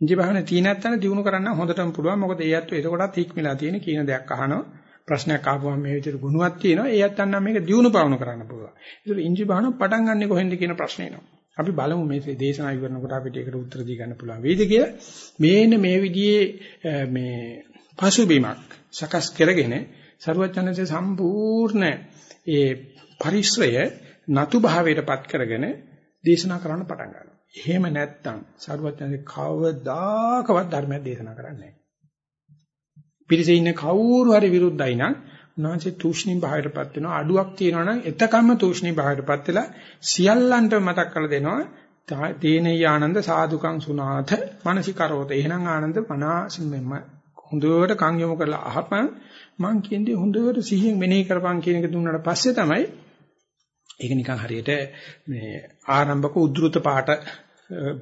ඉන්ද්‍රිය භාවනා තියෙන ඇත්තන්ට දිනු කරන්න හොඳටම පුළුවන්. මොකද ඒ ඇත්තෝ එතකොටත් හික්මිලා තියෙන කියන දෙයක් අහනවා. ප්‍රශ්නයක් ආපුවම මේ විදිහට ගුණයක් තියෙනවා. ඒ ඇත්තන් නම් මේක දිනු පවණු කරන්න පුළුවන්. ඒක ඉන්ද්‍රිය භාවනාව පටන් ගන්නෙ කොහෙන්ද කියන ප්‍රශ්නේ එනවා. අපි බලමු මේ දේශනා ඉවරනකොට අපිට ඒකට උත්තර දී ගන්න පුළුවන් වේද කියලා. මේන මේ විදිහේ මේ පසුබිමක් සකස් කරගෙන සරුවචනසේ සම්පූර්ණ ඒ පරිශ්‍රය නතු භාවයටපත් කරගෙන දේශනා කරන්න පටන් ගන්නවා. එහෙම නැත්නම් සරුවචනසේ කවදාකවත් ධර්මයක් දේශනා කරන්නේ නැහැ. පිරිසේ ඉන්න කවුරු හරි විරුද්ධයි නම් උන්වහන්සේ තූෂ්ණී භාවයටපත් වෙනවා අඩුවක් තියෙනවා නම් එතකම්ම තූෂ්ණී භාවයටපත් වෙලා සියල්ලන්ට මතක් කරලා දෙනවා තේනේ ආනන්ද සාදුකං සුනාත මානසිකරෝත එහෙනම් ආනන්ද මනසින්ම හොඳට කන් යොමු කරලා අහපන් මං කියන්නේ හොඳට සිහියෙන් මෙනෙහි කරපන් කියන එක දුන්නාට පස්සේ තමයි ඒක නිකන් හරියට මේ ආරම්භක උද්ෘත පාට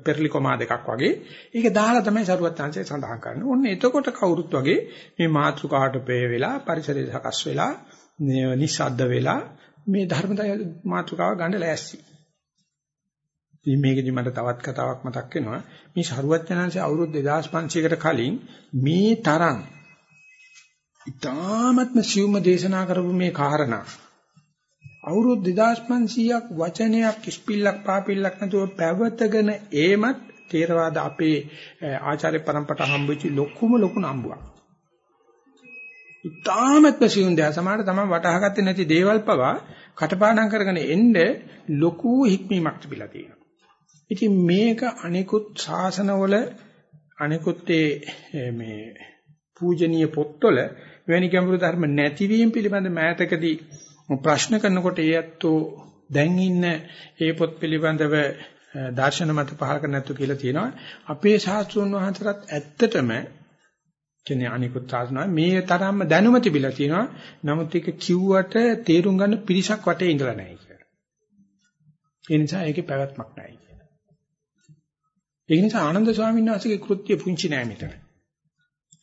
පෙරලි කොමා දෙකක් වගේ ඒක දාලා තමයි සරුවත් අංශය සඳහන් කරන්නේ. ඔන්න එතකොට කවුරුත් වගේ මේ මාතෘකාට පේ වෙලා පරිසරය සකස් වෙලා නිස්සද්ද වෙලා මේ ධර්ම මාතෘකාව ගන්න ලෑස්ති. ඉතින් මේකෙදි මට තවත් කතාවක් මතක් වෙනවා. මේ ශරුවත්ඥාන්සේ අවුරුදු 2500කට කලින් මේ තරම් ඉතාමත්ම සියුම දේශනා කරපු මේ කාරණා අවුරුදු 2500ක් වචනයක් කිස්පිල්ලක් පාපිල්ලක් නැතුව පැවතගෙන ඒමත් තේරවාද අපේ ආචාර්ය પરම්පරාවට හම්බෙච්ච ලොකුම ලොකු නම්බුවක්. ඉතාමත්ම සියුම් දෙයක් සමහර තමයි වටහාගත්තේ නැති දේවල් පවා කටපාඩම් කරගෙන එන්න ලොකු හික්මීමක් තිබිලා තියෙනවා. ඉතින් මේක අනිකුත් ශාසනවල අනිකුත් මේ පූජනීය පොත්වල වෙනි ගැඹුරු ධර්ම නැතිවීම පිළිබඳ මෑතකදී ප්‍රශ්න කරනකොට ඒ ඇත්තෝ දැන් ඉන්න ඒ පොත් පිළිබඳව දර්ශන මත පහල කර නැතු කියලා තියෙනවා අපේ ශාස්ත්‍රඥ වහන්සේලාත් ඇත්තටම කියන්නේ අනිකුත් ශාස්ත්‍රඥ මේ තරම්ම දැනුම තිබිලා තියෙනවා නමුත් ඒක කිව්වට තේරුම් ගන්න පිරිසක් වටේ ඉඳලා නැහැ කියලා. ඒ නිසා ඒකේ පැවැත්මක් නැහැ කියලා. ඒ නිසා ආනන්ද ස්වාමීන් වහන්සේගේ කෘත්‍ය පුංචි නෑ මෙතන.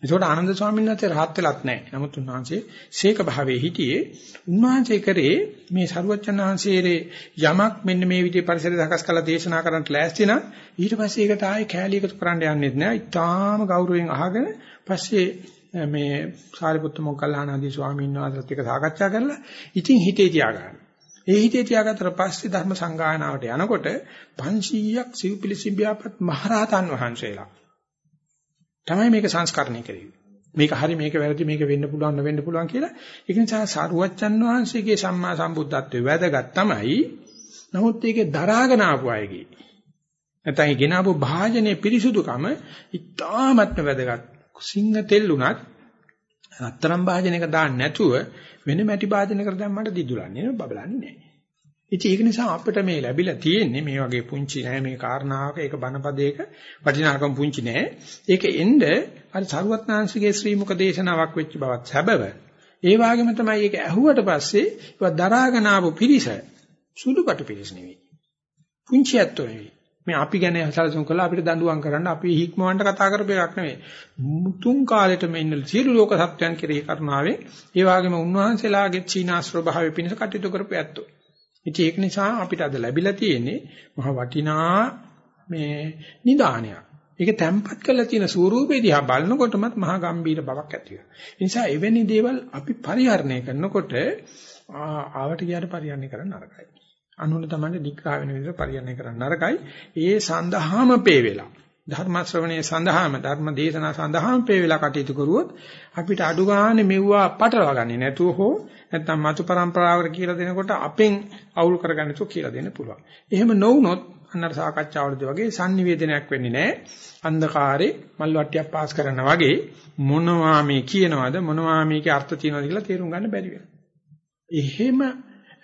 ඒකට ආනන්ද ස්වාමීන් වහන්සේ රහත් වෙලත් නැහැ. නමුත් උන්වහන්සේ ශේක භාවයේ හිටියේ උන්වහන්සේ කරේ මේ සරුවච්චන් වහන්සේගේ යමක් මෙන්න මේ විදිහේ පරිසරය සකස් කරලා දේශනා කරන්නට ලෑස්ති නම් ඊට පස්සේ ඒකට ආයේ කෑලි එකතු කරන්න යන්නෙත් නෑ. ඊටාම ගෞරවයෙන් අහගෙන පස්සේ මේ සාරිපුත්ත මොග්ගල්ලාන ආදී ස්වාමීන් වහන්සේත් එක්ක සාකච්ඡා කරලා ඉතින් හිතේ තියාගන්න. ඒ හිතේ තියාගත්තට පස්සේ ධර්ම සංගායනාවට යනකොට 500ක් සිව්පිලිසිඹියාපත් මහරහතන් වහන්සේලා තමයි මේක සංස්කරණය කරන්නේ. මේක හරි මේක වැරදි මේක වෙන්න පුළුවන් නොවෙන්න පුළුවන් කියලා. ඒක නිසා සාරුවච්චන් වහන්සේගේ සම්මා සම්බුද්ධත්වයේ වැදගත් තමයි. නමුත් ඒකේ දරාගෙන ආපු අයගේ නැත්නම් ගෙනාවු භාජනයේ පිරිසුදුකම ඉතාමත්ම වැදගත්. සිංහ තෙල් උනත් රත්තරන් භාජනයක දාන්න නැතුව වෙන මැටි භාජනයකට දැම්මට දිදුලන්නේ නේ බබලන්නේ නැහැ. ඉතින් ඒක නිසා අපිට මේ ලැබිලා තියෙන්නේ මේ වගේ පුංචි නෑ මේ කාරණාවක ඒක බණපදයක වටිනාකම පුංචි නෑ. ඒක එන්න අර සරුවත්නාංශිකේ ශ්‍රී මුක දේශනාවක් වෙච්ච බවත් සැබව. ඒ වගේම තමයි ඒක ඇහුවට පස්සේ ඒක දරාගෙන ආපු පිරිස සුළුකට පිරිස නෙවෙයි. පුංචි ඇත්තෝ නෙවෙයි. මේ අපි ගැන සැලසුම් කළා අපිට දඬුවම් කරන්න අපි හික්මවන්න කතා කරපු එකක් නෙවෙයි. මුතුන් කාලෙට මේ ඉන්න සියලු ලෝක සත්‍යයන් කෙරෙහි කරුණාවෙන් ඒ වගේම උන්වහන්සේලාගේ චීනාශ්‍ර භාවය පිණිස කටයුතු කරපු ඇත්තෝ. ඉතින් ඒක නිසා අපිට අද ලැබිලා තියෙන්නේ මහ වටිනා මේ නිදානයක්. ඒක තැම්පත් කරලා තියෙන ස්වරූපේ දිහා බලනකොටමත් මහා ගම්බීර බවක් ඇති වෙනවා. ඒ නිසා එවැනි දේවල් අපි පරිහරණය කරනකොට ආවට ගියාට පරිහරණය කරන්න නරකයි. අනුන තමයි නිග්‍රහ වෙන විදිහට පරිහරණය කරන්න නරකයි. ඒ සඳහාම පේ වෙලා. ධර්ම ශ්‍රවණයේ සඳහාම ධර්ම දේශනා සඳහාම පේ වෙලා කටයුතු කරුවොත් අපිට අඩු ගන්න මෙව්වා පටලවා ගන්නේ නැතුව හෝ නැත්නම් මතු પરම්පරාවකට කියලා දෙනකොට අපෙන් අවුල් කරගන්න තු කියලා දෙන්න පුළුවන්. එහෙම නොවුනොත් අන්නර සාකච්ඡාවලදී වගේ sannivedanayak වෙන්නේ නැහැ. අන්ධකාරේ මල් වට්ටියක් පාස් කරනා වගේ මොනවා මේ කියනවද මොනවා මේකේ අර්ථ තියෙනවද කියලා තේරුම් ගන්න බැරි වෙනවා. එහෙම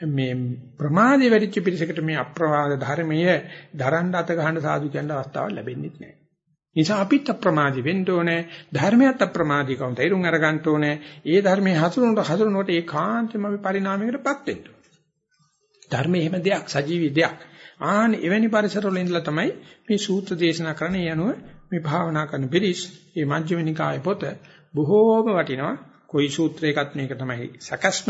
මේ ප්‍රමාදේ වැඩිච්ච පිරිසකට මේ අප්‍රමාද ධර්මයේ දරන්න අත ගන්න සාදු කියන අවස්ථාවක් ලැබෙන්නේ නැහැ. නිසා අපිත් අප්‍රමාදී වෙන්න ඕනේ ධර්මයට අප්‍රමාදීකම් තේරුම් අරගන්න ඕනේ. ඒ ධර්මයේ හසුරුනට හසුරුනට ඒකාන්තයෙන්ම අපි පරිණාමයකටපත් වෙන්න ධර්මයේ එහෙම දෙයක් සජීවී දෙයක්. ආන එවැනි පරිසරවල ඉඳලා තමයි මේ සූත්‍ර දේශනා කරන්නේ. යනුව මේ භාවනා කරන පිරිස් මේ මජ්ක්‍ධිම නිකායේ පොත බොහෝම වටිනවා. કોઈ සූත්‍රයකත් මේක තමයි සකස්ම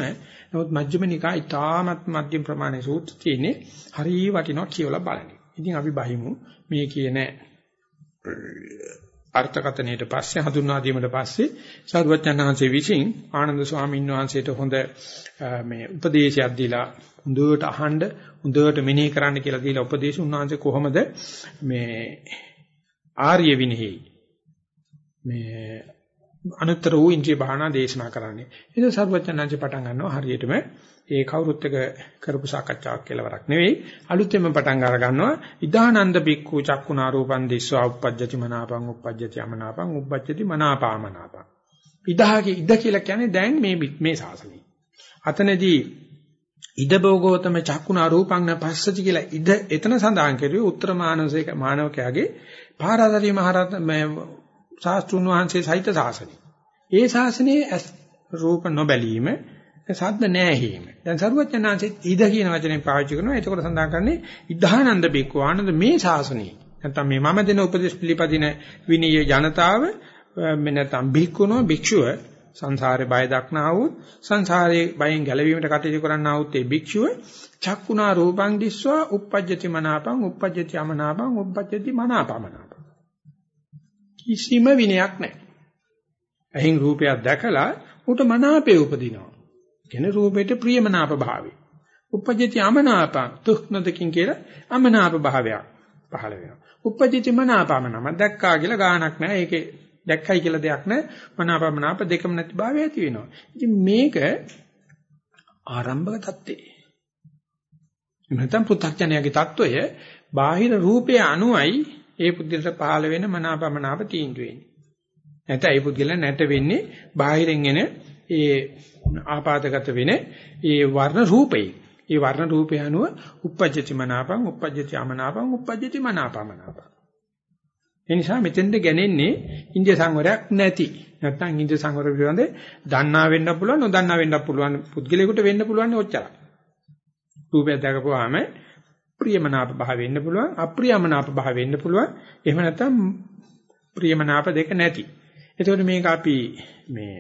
නමුත් මජ්ක්‍ධිම නිකාය ඉතාමත් මධ්‍යම ප්‍රමාණයේ සූත්‍ර තියෙන්නේ හරිය වටිනවා කියලා බලන්න. ඉතින් අපි බහිමු මේ කියන අර්ථකතනයට පස්සේ හඳුන්වා දීමට පස්සේ සරුවචනාංශේ විසින් ආනන්ද ස්වාමීන් වහන්සේට හොඳ මේ උපදේශයක් දීලා හොඳට අහන්න හොඳට මෙනෙහි කරන්න කියලා දීලා උපදේශ උන්වහන්සේ කොහොමද මේ ආර්ය විනහි මේ අනුත්තර වූ ඉන්ද්‍රිය භාවනා දේශනා කරන්නේ. ඒක සරුවචනාංශේ පටන් ගන්නවා හරියටම ඒ කවුරුත් එක කරපු සාකච්ඡාවක් කියලා වරක් නෙවෙයි. අලුතෙන්ම පටන් අර ගන්නවා. ඉදානන්ද බික්ඛු චක්කුනා රූපං දිස්වා uppajjati මනාපං uppajjati අමනාපං uppajjati මනාපාමනාපං ඉදාගේ ඉද කියලා කියන්නේ දැන් මේ මේ සාසනෙ අතනදී ඉද භෝගෝතම චක්කුනා රූපං පස්සති කියලා ඉද එතන සඳහන් කරුවේ උත්තර මානසික මානවකයාගේ පාරාදරි මහරහත ශාස්ත්‍රුන් වහන්සේ සහිත සාසනෙ ඒ ශාසනයේ රූප නොබැලීම සද්ද නැහැ දැන් සරුවචනාංශෙත් ඉද කියන වචනේ පාවිච්චි කරනවා. ඒකෝට සඳහන් කරන්නේ ඉද්ධානන්ද බික්කෝ ආනන්ද මේ ශාසනය. නැත්නම් මේ මම දෙන උපදේශ පිළිපදින විනීය ජනතාව මේ නැත්නම් බික්කුණෝ භික්ෂුව සංසාරේ බය දක්නා වූ සංසාරේ බයෙන් ගැලවීමට කටයුතු කරන්නා වූ ඒ භික්ෂුව චක්කුණා රූපං දිස්වා uppajjati මනාපං uppajjati අමනාපං uppajjati මනාපමනාපං කිසිම විනයක් නැහැ. ඇහින් රූපයක් දැකලා ඌට මනාපේ උපදිනවා. කෙන රූපයට ප්‍රියමනාප භාවය. උපජ්ජති අමනාපං තුක්නදකින් කියලා අමනාප භාවයක් පහළ වෙනවා. උපජ්ජති මනාපමනම දැක්කා කියලා ගාණක් නැහැ. ඒකේ දැක්කයි කියලා දෙයක් නැහැ. මනාපමනාප දෙකම නැති භාවය ඇති වෙනවා. ඉතින් මේක ආරම්භක தත්තේ. එහෙනම් පුත්තඥයාගේ தত্ত্বය බාහිර රූපය අනුවයි ඒ පුද්ගලට පහළ වෙන මනාපමනාප තීන්දුව වෙන්නේ. නැත්නම් ඒ පුද්ගල නැට වෙන්නේ බාහිරින් එන ඒ ආපාදගත වෙන ඒ වර්ණ රූපේ. ඒ වර්ණ රූපය අනුව uppajjati මනාපං uppajjati අමනාපං uppajjati මනාපමනාපං. ඒ නිසා මෙතෙන්ද ගැනෙන්නේ ඉන්දිය සංවරයක් නැති. නැත්නම් ඉන්දිය සංවර පිළිබඳ දන්නා වෙන්න පුළුවන් නොදන්නා වෙන්න පුළුවන් පුද්ගලයෙකුට වෙන්න පුළුවන් ඔච්චරයි. රූපය දැකපුවාම ප්‍රියමනාප භාව වෙන්න පුළුවන් අප්‍රියමනාප භාව වෙන්න පුළුවන්. එහෙම නැත්නම් ප්‍රියමනාප දෙක නැති. එතකොට මේක අපි මේ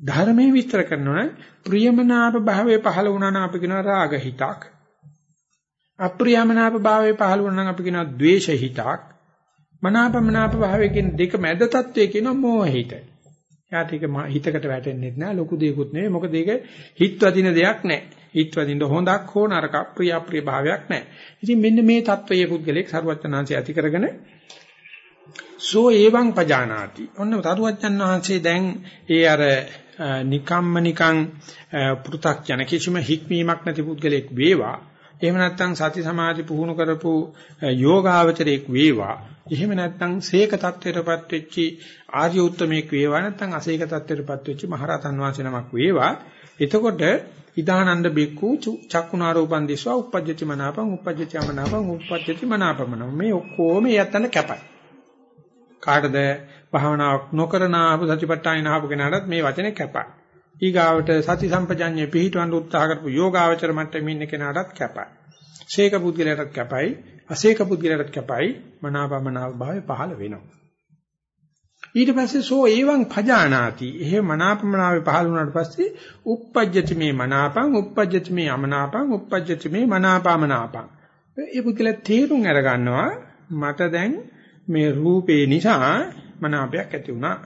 ධර්මයේ විස්තර කරනවා ප්‍රියමනාප භාවයේ පහළ වුණා නම් අපි කියනවා රාග හිතක්. අප්‍රියමනාප භාවයේ පහළ වුණා නම් අපි කියනවා ද්වේෂ හිතක්. මනාපමනාප භාවයේ කියන දෙක මැද තත්වයේ කියනවා මෝහ හිත. යාට ඒක හිතකට වැටෙන්නේ නැහැ ලොකු දෙයක්වත් නෙවෙයි මොකද ඒක හිත වදින දෙයක් නැහැ. හිත වදින්න හොඳක් හෝ නරකක් ප්‍රිය අප්‍රිය භාවයක් නැහැ. ඉතින් මෙන්න මේ தত্ত্বයේ පුද්ගලෙක් සරුවචනාංශය ඇති කරගෙන සෝ එවං පජානාති. ඔන්න සරුවචන් වහන්සේ දැන් ඒ අර නිකම්ම නිකං පෘ탁 යන කිසිම හික්මීමක් නැති පුද්ගලෙක් වේවා. එහෙම නැත්නම් සති සමාධි පුහුණු කරපු යෝගාවචරයක් වේවා. එහෙම නැත්නම් සීක தත්වයටපත් වෙච්චි ආර්ය උත්තමයෙක් වේවා නැත්නම් අසීක தත්වයටපත් වෙච්චි මහරතන් වහන්සේ නමක් වේවා. එතකොට ඉදානන්ද බික්කු චක්කුණා රූපං දිස්වා uppajjati මනාපං uppajjati අමනාපං uppajjati මනාපමන. මේ ඔක්කොම යත්තන කැපයි. කාටද භාවනාවක් නොකරන ආපු සතිපට්ඨාන ආපු කෙනාටත් මේ වචනේ කැපයි. ඊගාවට සති සම්පජඤ්ඤය පිහිටවන්න උත්සාහ කරපු යෝගාවචර මට්ටමේ ඉන්න කෙනාටත් කැපයි. ශේක පුද්ගලයාටත් කැපයි අශේක පුද්ගලයාටත් කැපයි. මනාපමනාව භාවය පහළ වෙනවා. ඊට පස්සේ සෝ ඒවං භජානාති. එහෙ මනාපමනාවේ පහළ වුණාට පස්සේ uppajjati මේ මනාපං uppajjati මේ අමනාපං uppajjati මේ මනාපමනාපං. ඒ පුද්ගල තේරුම් අර ගන්නවා මට දැන් මේ රූපේ නිසා මනාපයක් ඇති වුණා.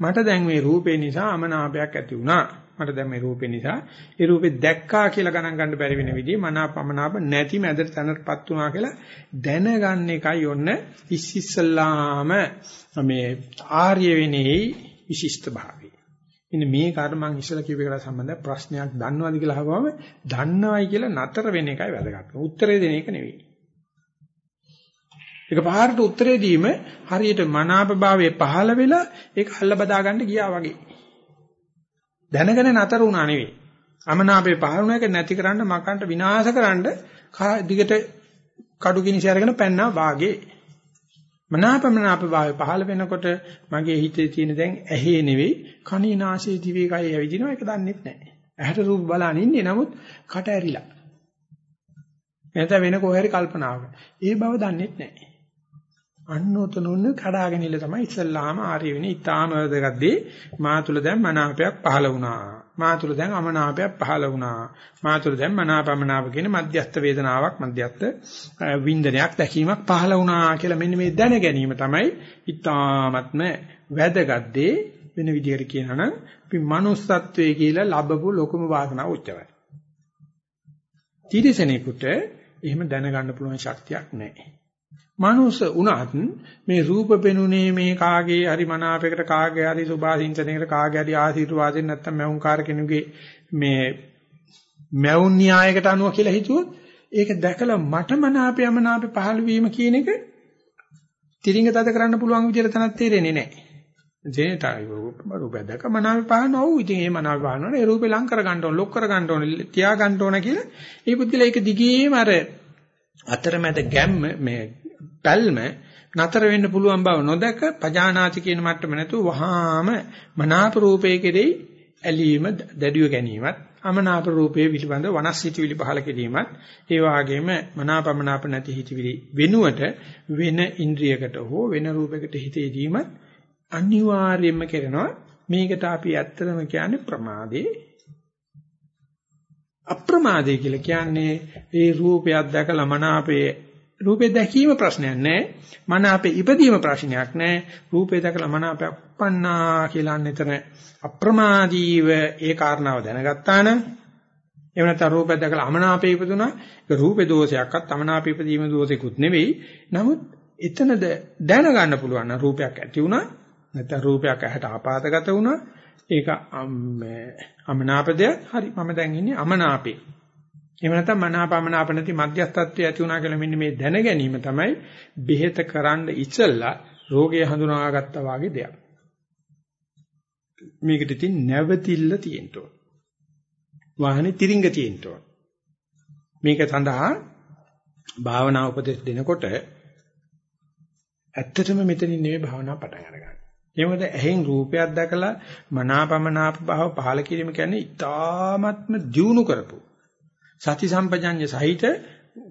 මට දැන් මේ රූපේ නිසා අමනාපයක් ඇති වුණා. මට දැන් මේ රූපේ නිසා ඒ රූපේ දැක්කා කියලා ගණන් ගන්න බැරි වෙන විදිහ මනාපමනාප නැති මැදට තැනටපත් වුණා කියලා දැනගන්න එකයි ඔන්න ඉස්සිස්සලාම මේ ආර්ය වෙනෙහි විශිෂ්ට භාවය. ඉන්න මේ කාට මම ඉස්සලා කියපු එකට සම්බන්ධ ප්‍රශ්නයක් දන්නවද කියලා අහුවම දන්නවයි කියලා නතර වෙන එකයි වැදගත්. උත්තරේ දෙන එක නෙවෙයි. ඒක පහරට උත්තරේ දීම හරියට මනාප භාවයේ පහළ වෙලා ඒක අල්ල බදා ගන්න ගියා වගේ. දැනගෙන නතර වුණා නෙවෙයි. අමනාපේ පහරුණ එක නැති කරන්න මකන්ට විනාශ කරන්න දිගට කඩු කිනිසි අරගෙන පැන්නා වාගේ. මනාපමනාප භාවය පහළ වෙනකොට මගේ හිතේ තියෙන දැන් ඇහි නෙවෙයි කණී නාසයේ දිවේ කය ඇවිදිනවා ඒක දන්නෙත් නැහැ. ඇහැට රූප බලන ඉන්නේ නමුත් කට ඇරිලා. එතන වෙන කොහේරි කල්පනාවක. ඒ බව දන්නෙත් නැහැ. අන්නෝතනොන්න කඩාගෙන ඉල තමයි ඉස්සල්ලාම ආර්ය වෙන්නේ. ඊටාම වැදගත්දී මා තුල දැන් මනාපයක් පහළ වුණා. මා තුල දැන් අමනාපයක් පහළ වුණා. මා තුල දැන් මනාපමනාප කියන මධ්‍යස්ත වේදනාවක් මධ්‍යස්ත වින්දනයක් දැකීමක් පහළ වුණා කියලා මෙන්න මේ දැන ගැනීම තමයි ඊටාමත්ම වැදගත්දී වෙන විදිහට කියනවා නම් අපි manussත්වයේ කියලා ලැබපු ලොකුම වාසනාව උච්චවයි. තීරසනෙකුට එහෙම දැනගන්න පුළුවන් ශක්තියක් නැහැ. මනුස්ස උනත් මේ රූප පෙනුනේ මේ කාගේ හරි මනාපයකට කාගේ හරි සුභාසින්චනයකට කාගේ හරි ආශිර්වාදයෙන් නැත්තම් මෞංකාර කෙනෙකුගේ මේ මෞන් න්‍යායකට අනුව කියලා හිතුවොත් ඒක දැකලා මට මනාපය මනාපය පහළ වීම කියන එක තිරින්ග තද කරන්න පුළුවන් විදිහට තනක් තේරෙන්නේ නැහැ. ජේතයි රූපය දැක මනාපය පහන ඔව් ඉතින් ඒ මනාපය පහනවනේ ඒ රූපේ ලං කර ගන්න ඕන ලොක් කර ගන්න ඕන තියා ගන්න ඕන කියලා ඒ පුද්ගලයා ඒක දිගේම අර අතරමැද ගැම්ම මේ පැල්ම නතර වෙන්න පුළුවන් බව නොදක පජානාති කියන මට්ටම නැතුව වහාම මනාප රූපයේ කෙරෙහි ඇලීම දැඩිව ගැනීමත් අමනාප රූපයේ පිළිබඳ වනස් හිතවිලි පහල කිරීමත් ඒ වගේම මනාපමනාප නැති හිතවිලි වෙනුවට වෙන ඉන්ද්‍රියකට හෝ වෙන රූපයකට හිතේදීමත් අනිවාර්යයෙන්ම කරනවා. මේකට අපි ඇත්තටම කියන්නේ ප්‍රමාදේ. අප්‍රමාදේ කියලා කියන්නේ ඒ රූපයක් දැකලා මනාපයේ රූපේ දැකීම ප්‍රශ්නයක් නැහැ. මන අපේ ඉපදීම ප්‍රශ්නයක් නැහැ. රූපේ දැකලා මන අපේ උප්පන්නා කියලා අන්නතර අප්‍රමාදීව ඒ කාරණාව දැනගත්තා නම් එහෙම නැත්නම් රූපය දැකලා අමනාපේ ඉපදුනා. ඒක රූපේ දෝෂයක්වත් අමනාපේ ඉපදීම දෝෂයක්ුත් නෙවෙයි. නමුත් එතනද දැනගන්න පුළුවන් රූපයක් ඇති වුණා. නැත්නම් රූපයක් ඇහැට ආපాతගත වුණා. ඒක අමනාපද හරි මම දැන් ඉන්නේ අමනාපේ. එහෙම නැත්නම් මනාපමනාප නැති මධ්‍යස්ථත්වයේ ඇති වුණා කියලා මෙන්න මේ දැන ගැනීම තමයි බෙහෙත කරන්න ඉස්සෙල්ලා රෝගය හඳුනාගත්තා වගේ දෙයක්. මේකට ඉතින් නැවතිල්ල තියෙන්න ඕන. වාහනේ තිරින්ග තියෙන්න ඕන. මේක සඳහා භාවනා උපදෙස් දෙනකොට ඇත්තටම මෙතනින් නෙවෙයි භාවනා පටන් අරගන්නේ. ඒ මොකද ඇහෙන් රූපයක් දැකලා මනාපමනාප භාව පහල කිරීම කියන්නේ ඊ타ත්ම දියුණු කරපු සති සම්පජඤ්ඤ සහිත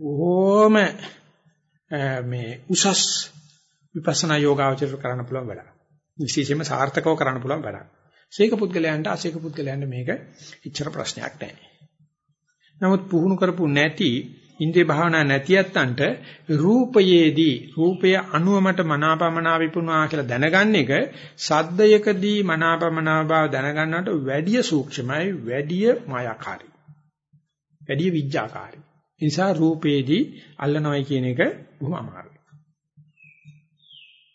ඕම මේ උසස් විපස්සනා යෝගාවචර කරන්න පුළුවන් වැඩක්. විශේෂයෙන්ම සාර්ථකව කරන්න පුළුවන් වැඩක්. සීක පුද්ගලයන්ට අසීක පුද්ගලයන්ට මේක ඉච්ඡර ප්‍රශ්නයක් නැහැ. නමුත් පුහුණු කරපු නැති ඉන්ද්‍රිය භාවනා නැති යත්තන්ට රූපයේදී රූපය අනුව මට මනාපමනා විපුණා කියලා දැනගන්න එක සද්දයකදී මනාපමනා බව දැනගන්නට වැඩිය සූක්ෂමයි වැඩිය මායාකාරී. වැඩිය විඥාකාරී. ඒ නිසා රූපේදී අල්ලනවයි කියන එක බොහොම අමාරුයි.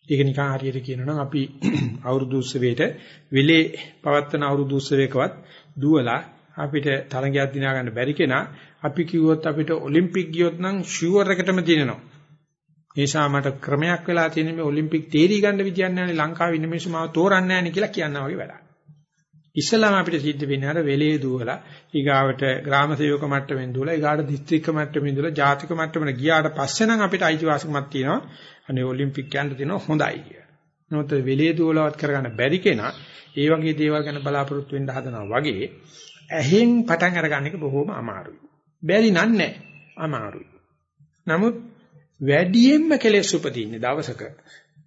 ඒක නිකන් හරියට කියනනම් අපි *clears throat* අවුරුදු උත්සවයේට වෙලේ පවත්වන අවුරුදු උත්සවයකවත් දුවලා අපිට තරඟයක් දිනා ගන්න බැරි කෙනා අපි කිව්වොත් අපිට ඔලිම්පික් ගියොත් නම් ෂුවර් එකටම දිනනවා. ඒ නිසා මට ක්‍රමයක් වෙලා තියෙන මේ ඔලිම්පික් තේරි ගන්න විදියක් නැහැ ලංකාවේ ඉන්න මිනිස්සු මාව තෝරන්නේ නැහැ නේ කියලා කියනවා වගේ වැඩක්. ඉස්සලාම අපිට සිද්ධ වෙන්නේ අර වෙලේ දුවලා ඊගාවට ග්‍රාම සේවක මට්ටමින් දුවලා ඊගාට දිස්ත්‍රික්ක මට්ටමින් දුවලා ජාතික මට්ටමට ගියාට පස්සේ නම් අපිට අයිතිවාසිකමක් තියෙනවා අනේ ඔලිම්පික් යන්න තියෙනවා හොඳයි කියලා. නමුත් වෙලේ දුවලවත් කරගන්න බැරි කෙනා ඒ වගේ දේවල් ගැන බලාපොරොත්තු වෙන්න හදනවා වගේ ඇහෙන් පටන් අරගන්න එක බොහොම අමාරුයි. බැරි නන්නේ අමාරුයි. නමුත් වැඩියෙන්ම කෙලෙස් උපදින්නේ දවසක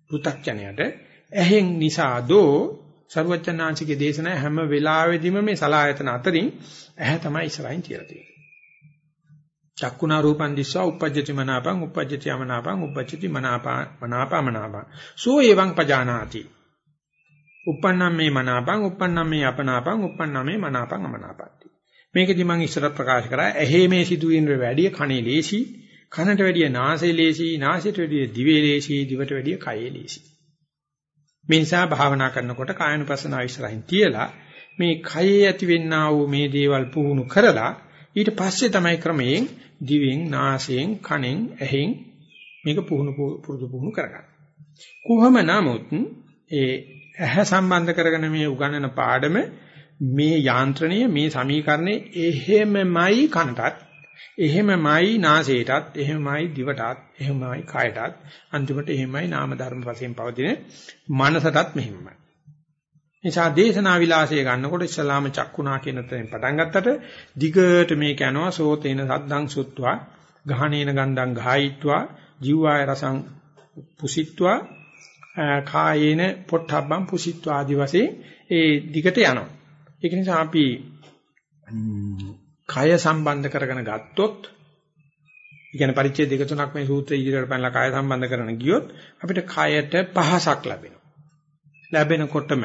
පෘ탁ජනයට ඇහෙන් නිසා දෝ ਸਰවචනාංශිකේ දේශනා හැම වෙලාවෙදිම මේ සලායතන අතරින් ඇහැ තමයි ඉස්සරහින් තියලා තියෙන්නේ. චක්කුණා රූපං දිස්වා uppajjati මනාපං uppajjati අමනාපං uppajjati මනාපා මනාපමනාපං සෝ එවං පජානාති. uppannam මේ මනාපං uppannam මේ අපනාපං uppannam මේ මනාපං අමනාපatti මේකදි මම ඉස්සර ප්‍රකාශ කරා ඇහි මේ සිදුවෙන වැඩි කණේ ලේසි කනට වැඩිය නාසයේ ලේසි නාසයට වැඩිය දිවේ ලේසි දිවට වැඩිය කයේ ලේසි. මේ නිසා භාවනා කරනකොට කායනුපස්සනාව ඉස්සරහින් තියලා මේ කයේ ඇතිවෙන්නා වූ මේ දේවල් පුහුණු කරලා ඊට පස්සේ තමයි ක්‍රමයෙන් දිවෙන් නාසයෙන් කනෙන් ඇහෙන් මේක පුහුණු පුරුදු පුහුණු කරගන්න. කොහොම නමුත් ඒ ඇහැ සම්බන්ධ කරගෙන මේ උගන්වන පාඩම මේ යාන්ත්‍රණය මේ සමීකරණය එහෙමමයි කනටත් එහෙමමයි නාසයටත් එහෙමමයි දිවටත් එහෙමමයි කයටත් අන්තිමට එහෙමමයි නාම ධර්ම වශයෙන් පවතින මනසටත් මෙහෙමයි. නිසා දේශනා විලාසය ගන්නකොට ඉස්ලාම චක්කුණා කියන තැනින් පටන් ගත්තට දිගට මේක යනවා සෝතේන සද්දං සුත්වා ගහනේන ගන්ධං ගායිත්වා ජීවාය රසං පුසිත්වා කායේන පොට්ටබ්බං පුසිත්වා ආදි වශයෙන් ඒ දිගට යනවා. ඒක නිසා අපි කය සම්බන්ධ කරගෙන ගත්තොත් කියන්නේ පරිච්ඡේද දෙක තුනක් මේ සූත්‍රය ඉදිරියට පැනලා කය සම්බන්ධ කරන ගියොත් අපිට කයට පහසක් ලැබෙනවා. ලැබෙනකොටම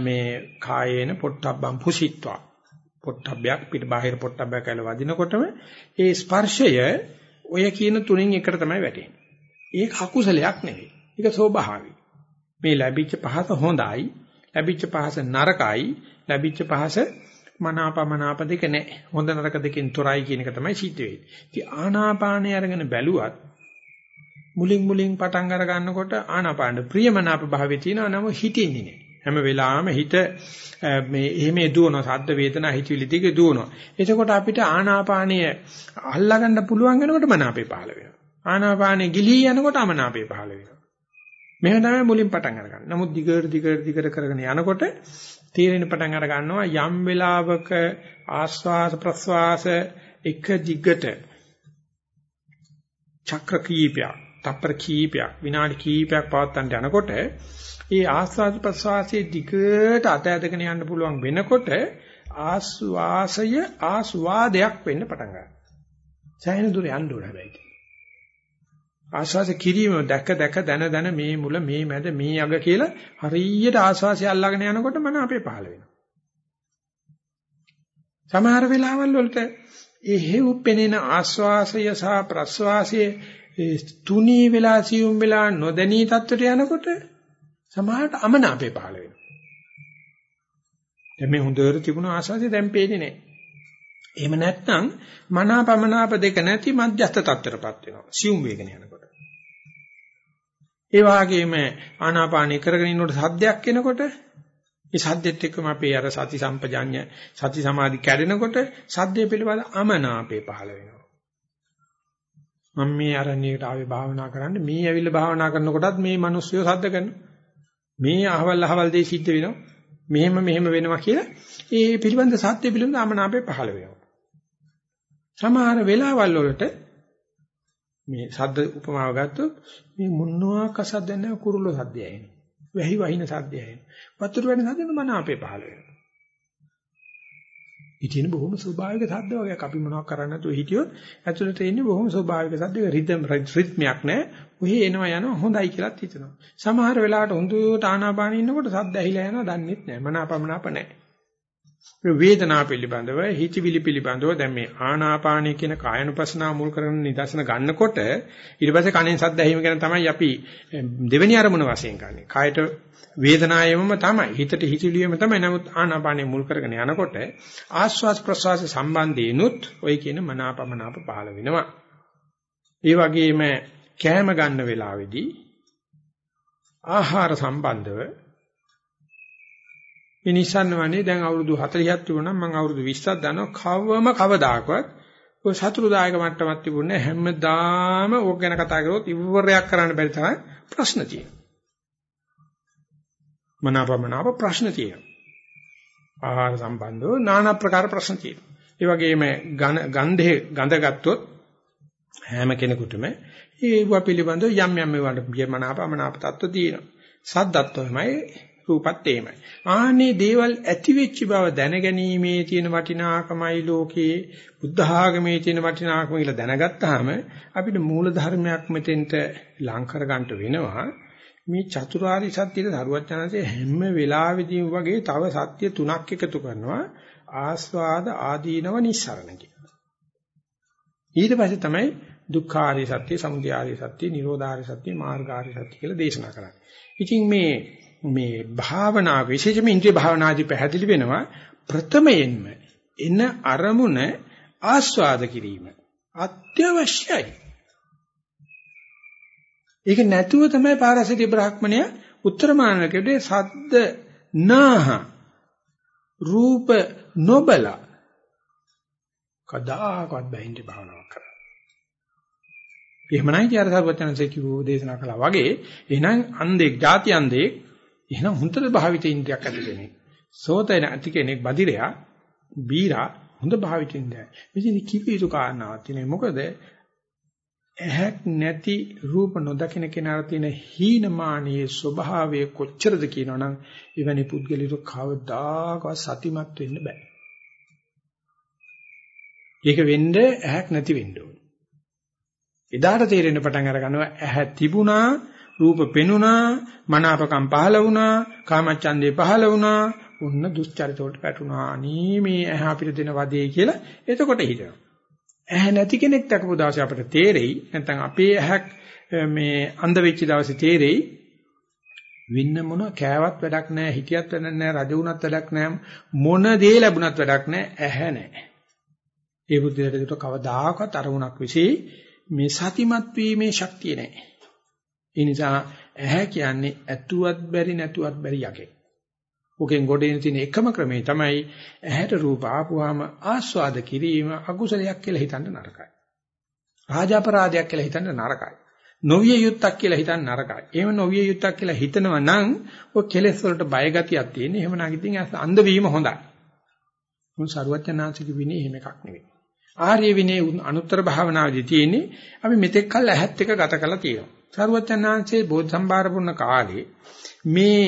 මේ කායේන පොට්ටබ්බම් පුසිට්වා. පොට්ටබ්බයක් පිට බාහිර පොට්ටබ්බයක් කියලා වදිනකොටම ඒ ස්පර්ශය ඔය කියන තුنين එකට තමයි වැටෙන්නේ. ඒක අකුසලයක් නෙවෙයි. ඒක ස්වභාවයි. මේ ලැබිච්ච පහස හොඳයි, ලැබිච්ච පහස නරකයි, ලැබිච්ච පහස මනාපමනාප දෙක නැහැ. හොඳ නරක දෙකෙන් තොරයි කියන එක තමයි සිද්ධ වෙන්නේ. ඉතින් ආනාපානය අරගෙන බැලුවත් මුලින් මුලින් පටන් අර ගන්නකොට ආනාපාන ප්‍රියමනාප භාවයේ තියෙනවා නම හිතින්නේ නැහැ. හැම වෙලාවෙම හිත මේ එහෙම දුවනවා සද්ද වේදනා හිතවිලි ටික දුවනවා. එතකොට අපිට ආනාපානය අල්ලගන්න පුළුවන් වෙනකොට මනාපේ පහළ වෙනවා. ආනාපානය ගිලී යනකොට අමනාපේ පහළ වෙනවා. මෙහෙම තමයි මුලින් පටන් අරගන්නේ. නමුත් දිගට දිගට දිගට කරගෙන යනකොට තීරණ පටන් අර ගන්නවා යම් වෙලාවක ආස්වාස ප්‍රස්වාස එක දිගට චක්‍ර කීපයක්, තප්පර කීපයක්, විනාඩි කීපයක් පවත්වන්න යනකොට ඒ ආස්වාද ප්‍රස්වාසයේ දිගට අත ඇදගෙන යන්න පුළුවන් වෙනකොට ආස්වාසය ආස්වාදයක් වෙන්න පටන් ගන්නවා. සෑහෙන දුර යන්න ඕන හැබැයි. ආස්වාස කිරීම දැක දැක දන දන මේ මුල මේ මැද මේ අග කියලා හරියට ආස්වාසය අල්ලගෙන යනකොට මන අපේ පහළ වෙනවා. සමහර වෙලාවල් වලට ඒ හේව් පෙනෙන ආස්වාසය සහ ප්‍රස්වාසයේ තුනී වෙලා සියුම් වෙලා නොදැනී තත්ත්වයට යනකොට සමහරට අමනාපේ පහළ වෙනවා. දැන් මේ හොඳට තිබුණ ආස්වාදය දැන් පේන්නේ නැහැ. එහෙම නැත්නම් මනාපමනාප දෙක නැති මධ්‍යස්ථ තත්ත්වයටපත් වෙනවා. සියුම් වේගන යනකොට. ඒ වගේම ආනාපානය කරගෙන ඉන්නකොට සද්දයක් එනකොට මේ සද්දෙත් එක්කම අපේ අර සති සම්පජාඤ්ඤ සති සමාධි කැඩෙනකොට සද්දේ පිළිබඳ අමනාපේ පහළ වෙනවා. මම මේ අරණියට ආවේ භාවනා කරන්න මේ ඇවිල්ලා භාවනා කරනකොටත් මේ මිනිස්සු සද්ද කරනවා. මේ අහවල් අහවල් දේ සිද්ධ වෙනවා. මෙහෙම මෙහෙම වෙනවා කියලා ඒ පිළිබඳ සත්‍ය පිළිබඳ අමනාපේ පහළ වෙනවා. සමහර වෙලාවල් වලට මේ සද්ද උපමාව ගත්තොත් මේ මොනවා කසද්ද නැහැ කුරුල්ල සද්දයයි. වැහි වහින සද්දය ඇහෙනවා. වතුර වැටෙන සද්දෙන් මන අපේ පහළ වෙනවා. ඉතින් බොහොම ස්වභාවික සද්ද වගේක් අපි මොනවක් කරන්නේ නැතුව හිටියොත් ඇතුළට එන්නේ බොහොම ස්වභාවික සද්ද රිද්ම් රිද්මයක් නැහැ. ඔහි එනවා යනවා හොඳයි කියලාත් හිතනවා. සමහර වෙලාවට හොඳට ආනාපානෙ ඉන්නකොට සද්ද ඇහිලා යනවා දන්නෙත් නැහැ. මනාපමනාප නැහැ. වේදනාව පිළිබඳව හිතවිලි පිළිබඳව දැන් මේ ආනාපානය කියන කායනුපසනාව මුල් කරගෙන නිදර්ශන ගන්නකොට ඊට පස්සේ කණෙන් සද්ද ඇහිම ගැන තමයි අපි දෙවෙනි අරමුණ වශයෙන් ගන්නෙ. කායට වේදනාවෙම තමයි හිතට හිතවිලියෙම තමයි. නමුත් ආනාපානය මුල් කරගෙන යනකොට ආස්වාස් ප්‍රසවාස සම්බන්ධේනුත් ඔය කියන මනාපමනාප පහළ වෙනවා. ඒ වගේම කෑම ගන්න වෙලාවේදී ආහාර සම්බන්ධව මේ නිසන්න වනේ දැන් අවුරුදු 40ක් තිබුණා මම අවුරුදු 20ක් දන්නවා කවම කවදාකවත් ඔය සතුරුදායක මට්ටමක් තිබුණේ හැමදාම ඕක ගැන කතා කරොත් ඉවරයක් කරන්න බැරි තරම් ප්‍රශ්න තියෙනවා. මනාපමනාප ප්‍රශ්න තියෙනවා. ආහාර සම්බන්ධව নানা ප්‍රකාර ප්‍රශ්න තියෙනවා. ඒ වගේම ගන්ධේ ගඳ ගත්තොත් හැම කෙනෙකුටම ඒව පිළිබඳව යම් යම් ඒවාට මනාපමනාප තත්ත්ව තියෙනවා. සද්දත්වමයි රූපත් එහෙමයි. ආනේ දේවල් ඇති වෙච්ච බව දැනගැනීමේ තියෙන වටිනාකමයි ලෝකේ බුද්ධ ආගමේ තියෙන වටිනාකම කියලා දැනගත්තාම අපිට මූල ධර්මයක් මෙතෙන්ට ලං කර ගන්නට වෙනවා. මේ චතුරාර්ය සත්‍යයේ දරුවචනanse හැම වෙලාවෙදීම වගේ තව සත්‍ය තුනක් එකතු කරනවා. ආස්වාද ආදීනව නිස්සරණ කියලා. ඊට පස්සේ තමයි දුක්ඛාරිය සත්‍ය, සමුදයාරිය සත්‍ය, නිරෝධාරිය සත්‍ය, මාර්ගාරිය සත්‍ය කියලා දේශනා කරන්නේ. ඉතින් මේ මේ භාවනා විශේෂයෙන්ම ඉන්ද්‍රිය භාවනාදී පැහැදිලි වෙනවා ප්‍රථමයෙන්ම එන අරමුණ ආස්වාද කිරීම අත්‍යවශ්‍යයි. ඒක නැතුව තමයි පාරසිටි බ්‍රාහ්මණය උත්තරමානකයේ සද්ද නාහ රූප නොබල කදාකවත් බැහින්ට භාවනාවක් කරා. එහෙමයි කිය අර සර්වඥාන්සේ කිව්ව දේශනා කළා වගේ එහෙනම් අන්දෙක් ಜಾති අන්දෙක් එහෙනම් හොඳට භාවිත ඉන්ද්‍රියක් ඇති කෙනෙක්. සෝතය නැති කෙනෙක් බදිරයා බීරා හොඳ භාවිත ඉන්ද්‍රිය. මෙතන කිපිසු කාරණාවක් තියෙනවා. මොකද ඇහක් නැති රූප නොදකින කෙනාට තියෙන හීනමානීය ස්වභාවය කොච්චරද කියනවනම් එවැනි පුද්ගලයෙකු කවදාකවත් සතිමත් වෙන්න බෑ. ඒක වෙන්නේ ඇහක් නැති වෙන්න ඕන. එදාට තේරෙන්න පටන් අර ගන්නවා ඇහ තිබුණා රූප පෙනුණා, මනාපකම් පහළ වුණා, කාමච්ඡන්දේ පහළ වුණා, ඔන්න දුස්චරිත වලට පැටුණා. අනේ මේ ඇහ අපිට දෙන වදේ කියලා එතකොට හිතනවා. ඇහ නැති කෙනෙක් දක්වපු දවසේ අපිට තේරෙයි නැත්නම් අපේ ඇහක් මේ අන්ධ වෙච්ච දවසේ තේරෙයි වෙන්න මොන කෑවත් වැඩක් නැහැ හිටියත් වැඩක් නැහැ රජ වුණත් වැඩක් නැහැ මොන දේ ලැබුණත් වැඩක් නැහැ ඇහැ නැහැ ඒ බුද්ධියට කවදාකවත් අරමුණක් વિશે මේ සතිමත් වීමේ ශක්තිය නැහැ ඒ නිසා ඇහැ කියන්නේ ඇතුවත් බැරි නැතුවත් බැරි යකේ. ඔකෙන් ගොඩේන තියෙන එකම ක්‍රමේ තමයි ඇහැට රූප ආපුවාම ආස්වාද කිරීම අකුසලයක් කියලා හිතන්න නරකයි. රාජාපරාධයක් කියලා හිතන්න නරකයි. නොවිය යුත්තක් කියලා හිතන්න නරකයි. එහෙම නොවිය යුත්තක් කියලා හිතනවා නම් ඔය කෙලෙස් වලට බය ගතියක් තියෙන. එහෙම නම් ඉතින් අන්ධ වීම හොඳයි. මොන් සරුවචනාංශික විනේ එහෙම එකක් නෙවෙයි. ආර්ය විනේ අනුත්තර භාවනාවේදී තියෙන්නේ අපි මෙතෙක් කල් ඇහත් එක ගත කරලා තියෙනවා. සරුවචනාංශයේ බෝධ සම්භාර පුරන කාලේ මේ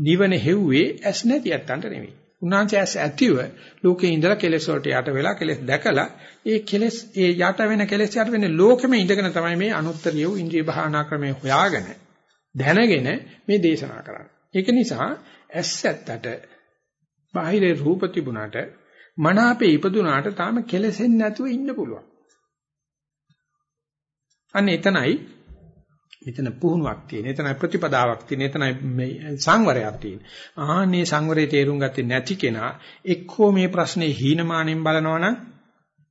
නිවන හෙව්වේ ඇස් නැති ඇත්තන්ට නෙවෙයි. උන්වහන්සේ ඇස් ඇතිව ලෝකේ ඉඳලා කෙලෙස් වලට යට වෙලා කෙලෙස් දැකලා ඒ කෙලෙස් ඒ යට වෙන කෙලෙස් යට වෙන ලෝකෙම ඉඳගෙන තමයි මේ අනුත්තරිය වූ ඉන්ද්‍රිය භාවනා ක්‍රමය හොයාගෙන දැනගෙන මේ දේශනා කරන්නේ. ඒක නිසා ඇස් ඇත්තට බාහිර රූප තිබුණාට මන අපේ ඉපදුනාට තාම කෙලෙසෙන්නේ නැතුව ඉන්න පුළුවන්. අන්න එතනයි මෙතන පුහුණුවක් තියෙන. එතන ප්‍රතිපදාවක් තියෙන. එතන සංවරයක් තියෙන. ආන්නේ සංවරයේ තේරුම් ගත්තේ නැති කෙනා එක්කෝ මේ ප්‍රශ්නේ හීනමානෙන් බලනවනම්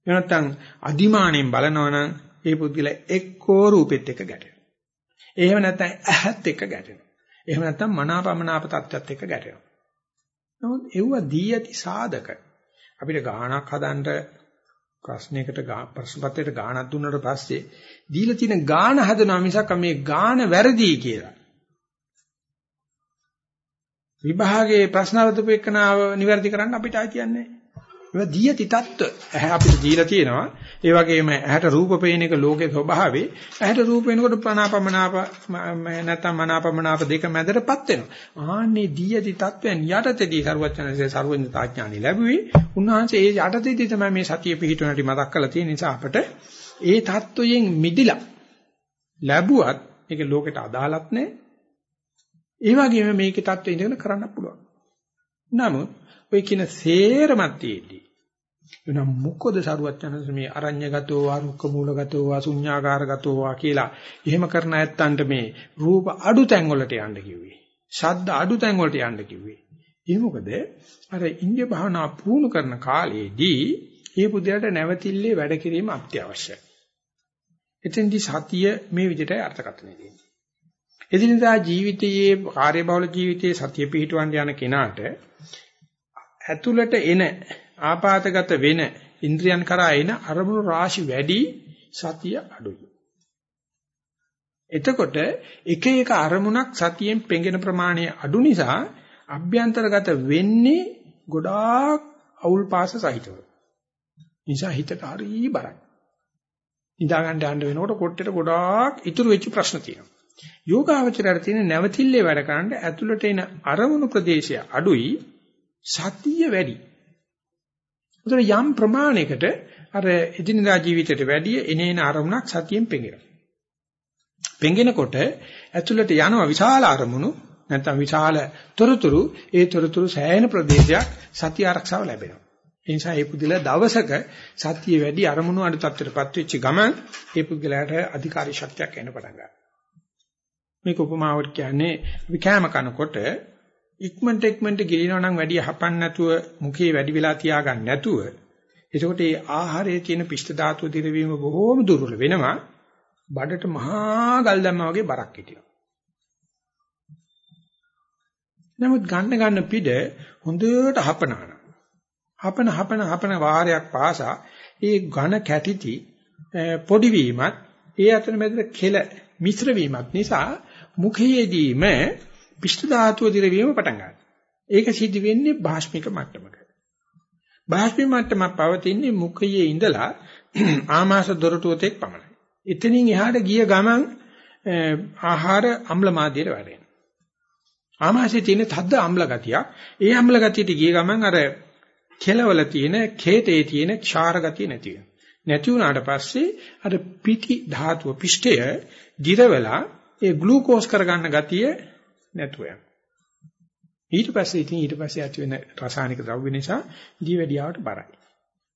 එහෙම අදිමානෙන් බලනවනම් ඒ පුද්ගලයා එක්කෝ රූපෙත් එක්ක ගැටෙනවා. එහෙම නැත්නම් ඇහත් එක්ක ගැටෙනවා. එහෙම නැත්නම් මනාපමනාප තත්ත්වයක් එක්ක ගැටෙනවා. නමුත් ඒව දී ඇති සාධක අපිට ගාහනක් හදන්න ප්‍රශ්නයකට ප්‍රශ්නපත්‍රයට ගාණක් දුන්නට පස්සේ දීලා තියෙන ගාණ හදනවා මිසක් මේ ගාණ වැරදි කියලා. විභාගයේ ප්‍රශ්න වලට පෙන්නව නිවැරදි කරන්න අපිට ආතියන්නේ ඒවා දීයති තත්ත්ව ඇහැ අපිට දීලා තියෙනවා. ඒ වගේම ඇහැට රූප පේන එක ලෝකේ ස්වභාවේ ඇහැට රූප වෙනකොට ප්‍රනාපමනාප නැත්නම් මනාපමනාප දෙක මැදටපත් වෙනවා. ආන්නේ දීයති තත්ත්වයන් යටතේදී සරුවචනසේ සර්වඥතාඥානි ලැබුවේ. උන්වහන්සේ ඒ යටතේදී තමයි මේ සතිය පිහිටුණටි මතක් කරලා තියෙන නිසා අපට ඒ තත්ත්වයෙන් මිදිලා ලැබුවත් ඒක ලෝකෙට අදාළත් නැහැ ඒ වගේම මේකේ තත්ත්වය ඉඳගෙන කරන්න පුළුවන්. නමුත් ඔය කියන සේරමත් තියේදී එනම් මොකද සරුවත් යනස මේ අරඤ්‍යගතෝ වා රුක්ක මූලගතෝ වා ශුඤ්ඤාකාරගතෝ වා කියලා එහෙම කරන ඇත්තන්ට මේ රූප අඩු තැන් වලට යන්න කිව්වේ. ශබ්ද අඩු තැන් වලට යන්න කිව්වේ. ඒ මොකද අර ඉන්දිය භාවනා පුහුණු කරන කාලේදී මේ බුද්ධයාට නැවතිල්ලේ වැඩ කිරීම අත්‍යවශ්‍යයි. එතෙන්දී සතිය මේ විදිහටයි අර්ථකථනය දෙන්නේ. එදිනදා ජීවිතයේ කාර්යබහුල ජීවිතයේ සතිය පිහිටවන්න යන කෙනාට ඇතුළට එන ආපాతගත වෙන ඉන්ද්‍රියන් කරා එන අරමුණු රාශි වැඩි සතිය අඩුයි. එතකොට එක එක අරමුණක් සතියෙන් පෙඟෙන ප්‍රමාණය අඩු නිසා අභ්‍යන්තරගත වෙන්නේ ගොඩාක් අවුල් පාස සහිතව. නිසා හිතට හරි බරයි. නිදා ගන්න යන්න වෙනකොට කොට්ටේට ගොඩාක් ඉතුරු වෙච්ච ප්‍රශ්න තියෙනවා. යෝගාවචරයට තියෙන නැවතිල්ලේ වැඩ කරන්න ඇතුළට එන අරමුණු ප්‍රදේශය අඩුයි සතිය වැඩි. උතන යම් ප්‍රමාණයකට අර එදිනදා ජීවිතයට වැඩිය එනේන අරමුණක් සතියෙන් පෙඟෙනවා. පෙඟෙනකොට ඇතුළට යනවා විශාල අරමුණු නැත්නම් විශාල තොරතුරු ඒ තොරතුරු සෑහෙන ප්‍රදේශයක් සතිය ආරක්ෂාව ලැබෙනවා. ඒ නිසා මේ පුදුල දවසක සතිය වැඩි අරමුණු අඩු තත්ත්වයටපත් වෙච්ච ගමන් ඒ පුද්ගලයාට අධිකාරී ශක්තියක් එන්න පටන් ගන්නවා. මේක උපමාවට කියන්නේ අපි කෑම කනකොට ඉක්මනට ඉක්මනට ගිලිනවා නම් වැඩි හපන්න නැතුව මුඛේ වැඩි වෙලා තියාගන්න නැතුව එතකොට මේ ආහාරයේ තියෙන පිෂ්ඨ ධාතුව දිරවීම බොහෝම දුර්වල වෙනවා. බඩට මහා ගල් දැම්මා වගේ බරක් හිටිනවා. නමුත් ගන්න ගන්න පිට හොඳට හපනනවා හපන හපන හපන වාරයක් පාසා ඒ ඝන කැටිති පොඩි වීමත් ඒ අතර මැද කෙල මිශ්‍ර වීමත් නිසා මුඛයේදීම පිෂ්ඨ ධාතුව දිරවීම පටන් ගන්නවා. ඒක සිද්ධ වෙන්නේ භාෂ්මික මට්ටමක. භාෂ්මික මට්ටම පවතින්නේ මුඛයේ ඉඳලා *clears throat* ආමාශ දොරටුවතෙක් පමණයි. එතනින් එහාට ගිය ගමන් ආහාර අම්ල මාධ්‍යයට වැටෙනවා. ආමාශයේ තියෙන තද්ද අම්ල ගතියක්. ඒ අම්ල ගතියට ගිය ගමන් අර කෙලවල තියෙන කේතේ තියෙන ක්ෂාර ගතිය නැති වෙනවා. නැති වුණාට පස්සේ අර පිටි ධාතුව පිෂ්ඨය දිරවලා ඒ ග්ලූකෝස් කරගන්න ගතිය නැතුව යනවා. ඊට පස්සේ ඉතින් ඊට පස්සේ ඇති වෙන රසායනික ද්‍රව්‍ය නිසා දීවැඩියාවට බරයි.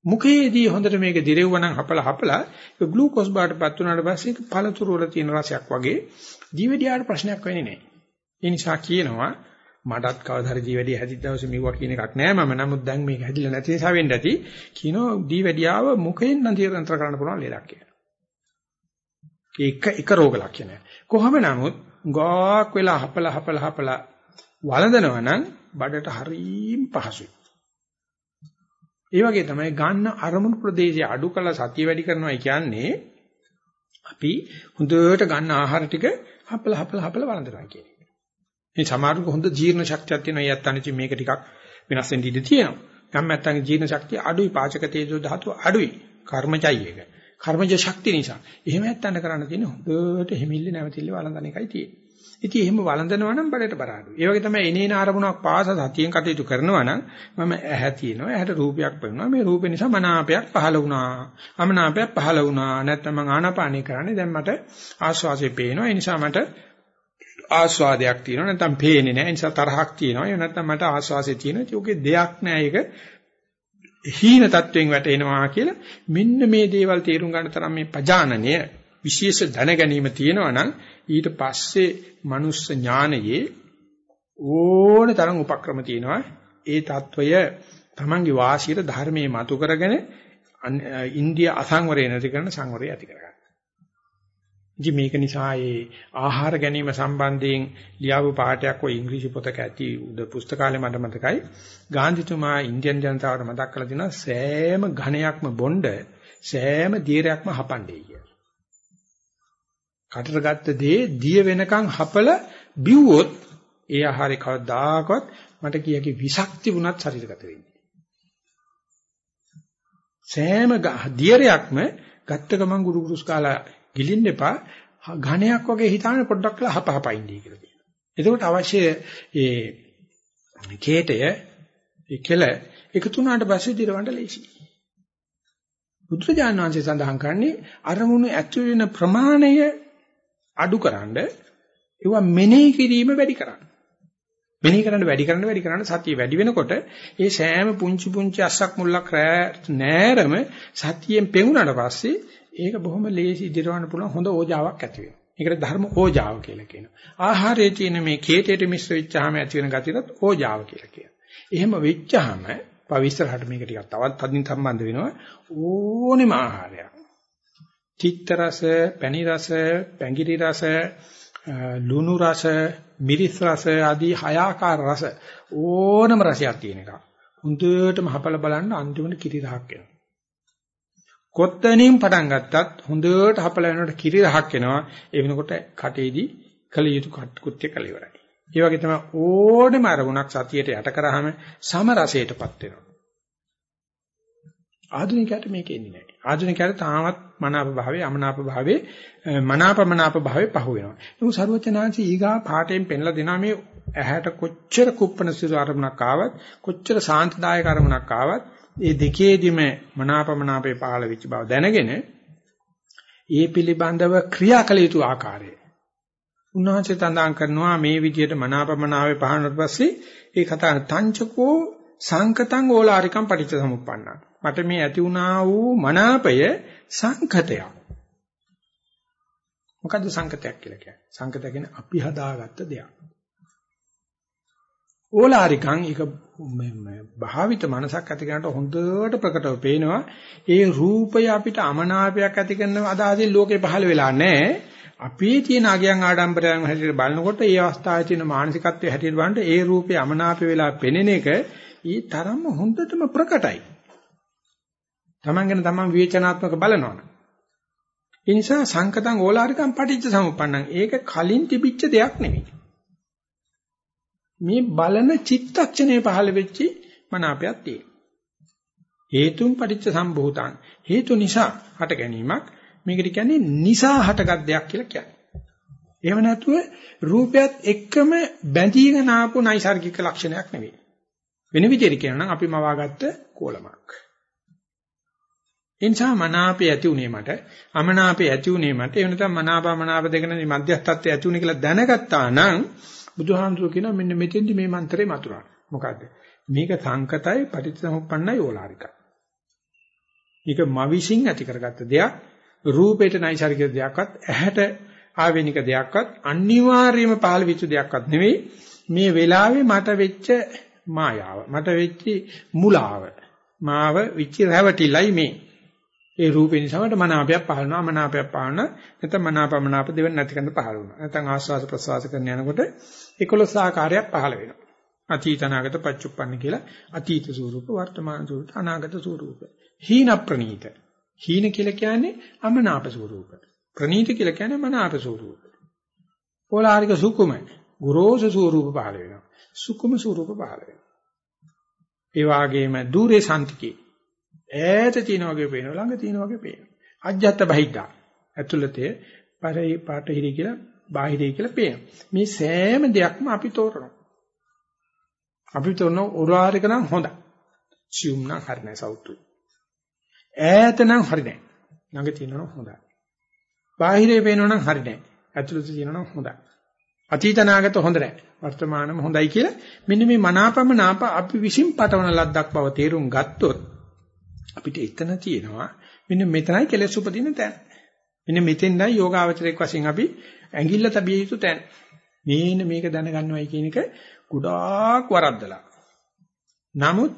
මුඛයේදී හොඳට මේක දිරෙව්වනම් හපලා හපලා ඒ ග්ලූකෝස් බාටපත් වුණාට පස්සේ ඒක පළතුරු වල තියෙන රසයක් වගේ දීවැඩියාට ප්‍රශ්නයක් වෙන්නේ නැහැ. ඒ නිසා කියනවා මටත් කවදා හරි දීවැඩිය හැදිච්ච දවසේ මෙවුවා කියන එකක් නෑ මම. නමුත් දැන් මේක හැදිලා නැති නිසා වෙන්න ඇති. කියනවා දීවැඩියාව මුඛයෙන් නම් තීරණතර කරන්න පුළුවන් ලෙඩක් කියලා. ඒක එක රෝග ලක්ෂණයක්. කොහොම නමුත් ගාක් වෙලා හපලා හපලා හපලා වළඳනවා නම් බඩට හරීම පහසුයි. ඒ වගේ තමයි ගන්න අරමුණු ප්‍රදේශය අඩු කළ සතිය වැඩි කරනවා කියන්නේ අපි හොඳට ගන්න ආහාර ටික හපලා හපලා හපලා වළඳනවා කියන්නේ. මේ සමහරවිට හොඳ ජීර්ණ ශක්තියක් තියෙනවා. ඒ අත්තනිචි මේක ටිකක් වෙනස් වෙන්න ඉඩ තියෙනවා. ගම් නැත්තම් ජීර්ණ ශක්තිය අඩුයි පාචක තේජෝ ධාතුව අඩුයි. කර්මජයි එක. කර්මජ ශක්තිය නිසා. එහෙම නැත්තඳ කරන්න තියෙන හොඳට හිමිල්ල නැවතිල්ල වළඳන එකයි තියෙන්නේ. ඉතින් එහෙම වළඳනවා නම් බඩට බර අඩුයි. ඒ වගේ තමයි එනේන ආරමුණක් පාස සතියෙන් කටයුතු කරනවා නම් මම ඇහැ තියෙනවා. ඇහැට රූපයක් පෙනුණා. මේ රූපේ නිසා මනාපයක් පහළ වුණා. අමනාපයක් පහළ වුණා. නැත්නම් මම ආනාපානය කරන්නේ දැන් මට ආස්වාසේ පේනවා. ඒ නිසා මට ආස්වාදයක් තියෙනවා. නැත්නම් පේන්නේ නැහැ. ඒ නිසා තරහක් තියෙනවා. ඒ නැත්නම් මට ආස්වාසේ තියෙනවා. ඒකේ දෙයක් නැහැ. ඒක හීන තත්වයෙන් වැටෙනවා කියලා මෙන්න මේ දේවල් තේරුම් ගන්න තරම් මේ පජානනය විශේෂ දැන ගැනීම තියෙනවා නම් ඊට පස්සේ මනුස්ස ඥානයේ ඕන තරම් උපක්‍රම තියෙනවා. ඒ తত্ত্বය Tamange වාසියට ධර්මයේ මතු කරගෙන ඉන්දියා අසංවරය නැති කරන සංවරය ඇති කරගන්න. ඉතින් මේක නිසා ඒ ආහාර ගැනීම සම්බන්ධයෙන් ලියාපු පාඩයක් ඔය ඉංග්‍රීසි පොතක ඇති උද පුස්තකාලේ මට මතකයි ගාන්ධිතුමා ඉන්දියන් ජනතාවට මතක් කරලා දෙනවා සෑම ඝණයක්ම බොණ්ඩ සෑම දීරයක්ම හපන්නේ කියලා. කටට ගත්ත දේ දිය වෙනකන් හපල බිව්වොත් ඒ ආහාරේ කවදාකවත් මට කියකි විසක් තිබුණත් ශරීරගත වෙන්නේ. සෑම දියරයක්ම ගත්ත ගමන් ගුරු ගුරුස් කාලා ගිලින්න එපා. ඝණයක් වගේ හිතාන පොඩ්ඩක් කියලා හපහපා ඉන්නේ කියලා කියනවා. එතකොට අවශ්‍ය ඒ කේතය ඒ කෙල එකතු වුණාට පස්සේ දිරවන්න ලේසියි. බුදුරජාණන් වහන්සේ සඳහන් කරන්නේ අරමුණු ඇතුළු වෙන ප්‍රමාණය අඩුකරනද ඒවා මෙනෙහි කිරීම වැඩි කරන්න. මෙනෙහි කරන්න වැඩි කරන්න වැඩි කරන්න සතිය වැඩි වෙනකොට ඒ සෑම පුංචි පුංචි අස්සක් මුල්ලක් නෑරම සතියෙන් පෙවුනට පස්සේ ඒක බොහොම ලේසි ඉදිරවන්න පුළුවන් හොඳ ඕජාවක් ඇති වෙනවා. ඒකට ධර්ම ඕජාව කියලා කියනවා. ආහාරයේ තියෙන මේ කේතයට මිශ්‍ර වෙච්චාම ඇති වෙන ගතියට ඕජාව කියලා කියනවා. එහෙම වෙච්චාම පවිස්තරහට මේක ටිකක් තවත් අදින් සම්බන්ධ වෙනවා ඕනෙම ආහාරයක්. චිත්ත රස, පැණි රස, පැංගිරි රස, ලුණු රස, මිරිස් රස ආදී හය ආකාර රස ඕනම රසයක් තියෙන එක. හොඳටම හපල බලන්න අන්තිමට කිරි රහක් එනවා. කොත්තනින් පටන් ගත්තත් හොඳට හපල වෙනකොට කිරි රහක් එනවා. ඒ වෙනකොට කටේදී කල යුතු කෘත්‍ය කළ ඉවරයි. ඒ වගේ තමයි ඕනෙම අරමුණක් සතියට යට කරාම සම රසයටපත් වෙනවා. ආධුනිකයට මේක එන්නේ නැහැ. ආධුනිකයට තාමත් මනාප භාවයේ අමනාප භාවයේ මනාපමනාප භාවයේ පහ වෙනවා. නමුත් ਸਰවඥාන්සි ඊගා පාඩයෙන් පෙන්ලා දෙනවා මේ ඇහැට කොච්චර කුප්පන සිසු අරමුණක් ආවත් කොච්චර සාන්තිදායක අරමුණක් ආවත් ඒ දෙකේදීම මනාපමනාපේ පහළ වෙච්ච බව දැනගෙන ඒ පිළිබඳව ක්‍රියා කළ යුතු ආකාරය. උන්වහන්සේ තඳාන් කරනවා මේ විදිහට මනාපමනාවේ පහළනට පස්සේ ඒ කතා තංචකෝ සංකතං ඕලාරිකම් පටිච්ච සමුප්පන්නං මට මේ ඇති වුණා වූ මනාපය සංකතයක්. මොකද්ද සංකතයක් කියලා කියන්නේ? සංකතය කියන්නේ අපි හදාගත්ත දෙයක්. ඕලාරිකං ඒක භාවිත මනසක් ඇති කරනට හොඳට ප්‍රකටව පේනවා ඒ රූපය අපිට අමනාපයක් ඇති කරන අදහසින් ලෝකේ පහළ වෙලා නැහැ අපේ තියෙන අගයන් ආඩම්බරයන් හැටියට බලනකොට ඒ අවස්ථාවේ තියෙන මානසිකත්වයේ හැටියට බලනකොට ඒ රූපේ අමනාප වෙලා පෙනෙන එක ඊ තරම්ම හොඳටම ප්‍රකටයි. Taman ගැන Taman විවේචනාත්මක බලනවනේ. ඒ නිසා සංකතං ඕලාරිකම් පටිච්ච සමුප්පන්නං ඒක කලින් තිබිච්ච දෙයක් නෙමෙයි. මේ බලන චිත්තක්ෂණය පහළ වෙච්චි මනාපයක් තියෙනවා. හේතුන් පටිච්ච සම්භූතං හේතු නිසා හට ගැනීමක් මේකට කියන්නේ නිසා හටගත් දෙයක් කියලා කියන්නේ. එහෙම නැතුව රූපයත් එක්කම බැඳීගෙන ආපු නයිසાર્ගික ලක්ෂණයක් නෙවෙයි. වෙන විදිහට කියනවා නම් අපි මවාගත්ත කෝලමක්. එනිසා මනාපේ ඇති උනේ මට අමනාපේ ඇති උනේ මට ඒ වෙනතම මනාපමනාප දෙකන මධ්‍යස්ථත්වයේ ඇති උනේ කියලා දැනගත්තා නම් බුදුහාමුදුරුවෝ කියනවා මෙන්න මෙතෙන්දි මේ මන්ත්‍රේ මතුරා. මොකද්ද? මේක සංකතයි පටිච්චසමුප්පන්නයි ඕලාරිකයි. මේක මවිසින් ඇති කරගත්ත දෙයක් රූපේට නයිසાર્ගික දෙයක්වත් ඇහැට ආවේනික දෙයක්වත් අනිවාර්යයෙන්ම පහළ වෙච්ච දෙයක්වත් නෙවෙයි මේ වෙලාවේ මට වෙච්ච මායාව මට වෙච්ච මුලාව මාව විචි රැවටිලයි මේ ඒ රූපේ නිසාමට මනාපයක් පහළනවා අමනාපයක් පහළනවා නැත්නම් මනාපමනාප දෙවෙන් නැති කරන්න පහළ වුණා නැත්නම් ආස්වාද ප්‍රසවාස කරන යනකොට 11 ආකාරයක් පහළ වෙනවා අතීත අනාගත පච්චුප්පන්න කියලා අතීත ස්වරූප වර්තමාන ස්වරූප අනාගත ස්වරූප හීන ප්‍රනීත හීන කියලා කියන්නේ අමනාප ස්වරූප. ප්‍රනීත කියලා කියන්නේ මනාප ස්වරූප. පෝලාරික සුකුම ගුරෝසු ස්වරූප පහළ වෙනවා. සුකුම ස්වරූප පහළ වෙනවා. ඒ වගේම দূරේ සාන්තිකේ ඈත තියෙන වගේ පේනවා ළඟ තියෙන වගේ පේනවා. අජ්ජත් බහිද්දා. ඇතුළතේ පරි පාටහිරි කියලා බාහිරයි කියලා පේනවා. මේ සෑම දෙයක්ම අපි තෝරනවා. අපි තෝරන උරාරික නම් හොඳයි. සියුම් නම් හරිනේ සෞතුයි. ඈත නම් හරි නෑ. ළඟ තියෙනවා හොඳයි. බාහිරේ පේනවනම් හරි නෑ. ඇතුළත තියෙනවනම් හොඳයි. අතීත නාගත හොඳ නෑ. වර්තමානම හොඳයි කියලා මෙන්න මේ මනාපම නාප අපි විශ්ින් පටවන ලද්දක් බව තේරුම් ගත්තොත් අපිට එතන තියෙනවා මෙන්න මෙතනයි කෙලෙස් උපදින තැන. මෙන්න මෙතෙන්දයි යෝගාවචරයක් වශයෙන් අපි ඇඟිල්ල තබිය යුතු තැන. මේන මේක දැනගන්නවයි කියන එක ගොඩාක් වරද්දලා. නමුත්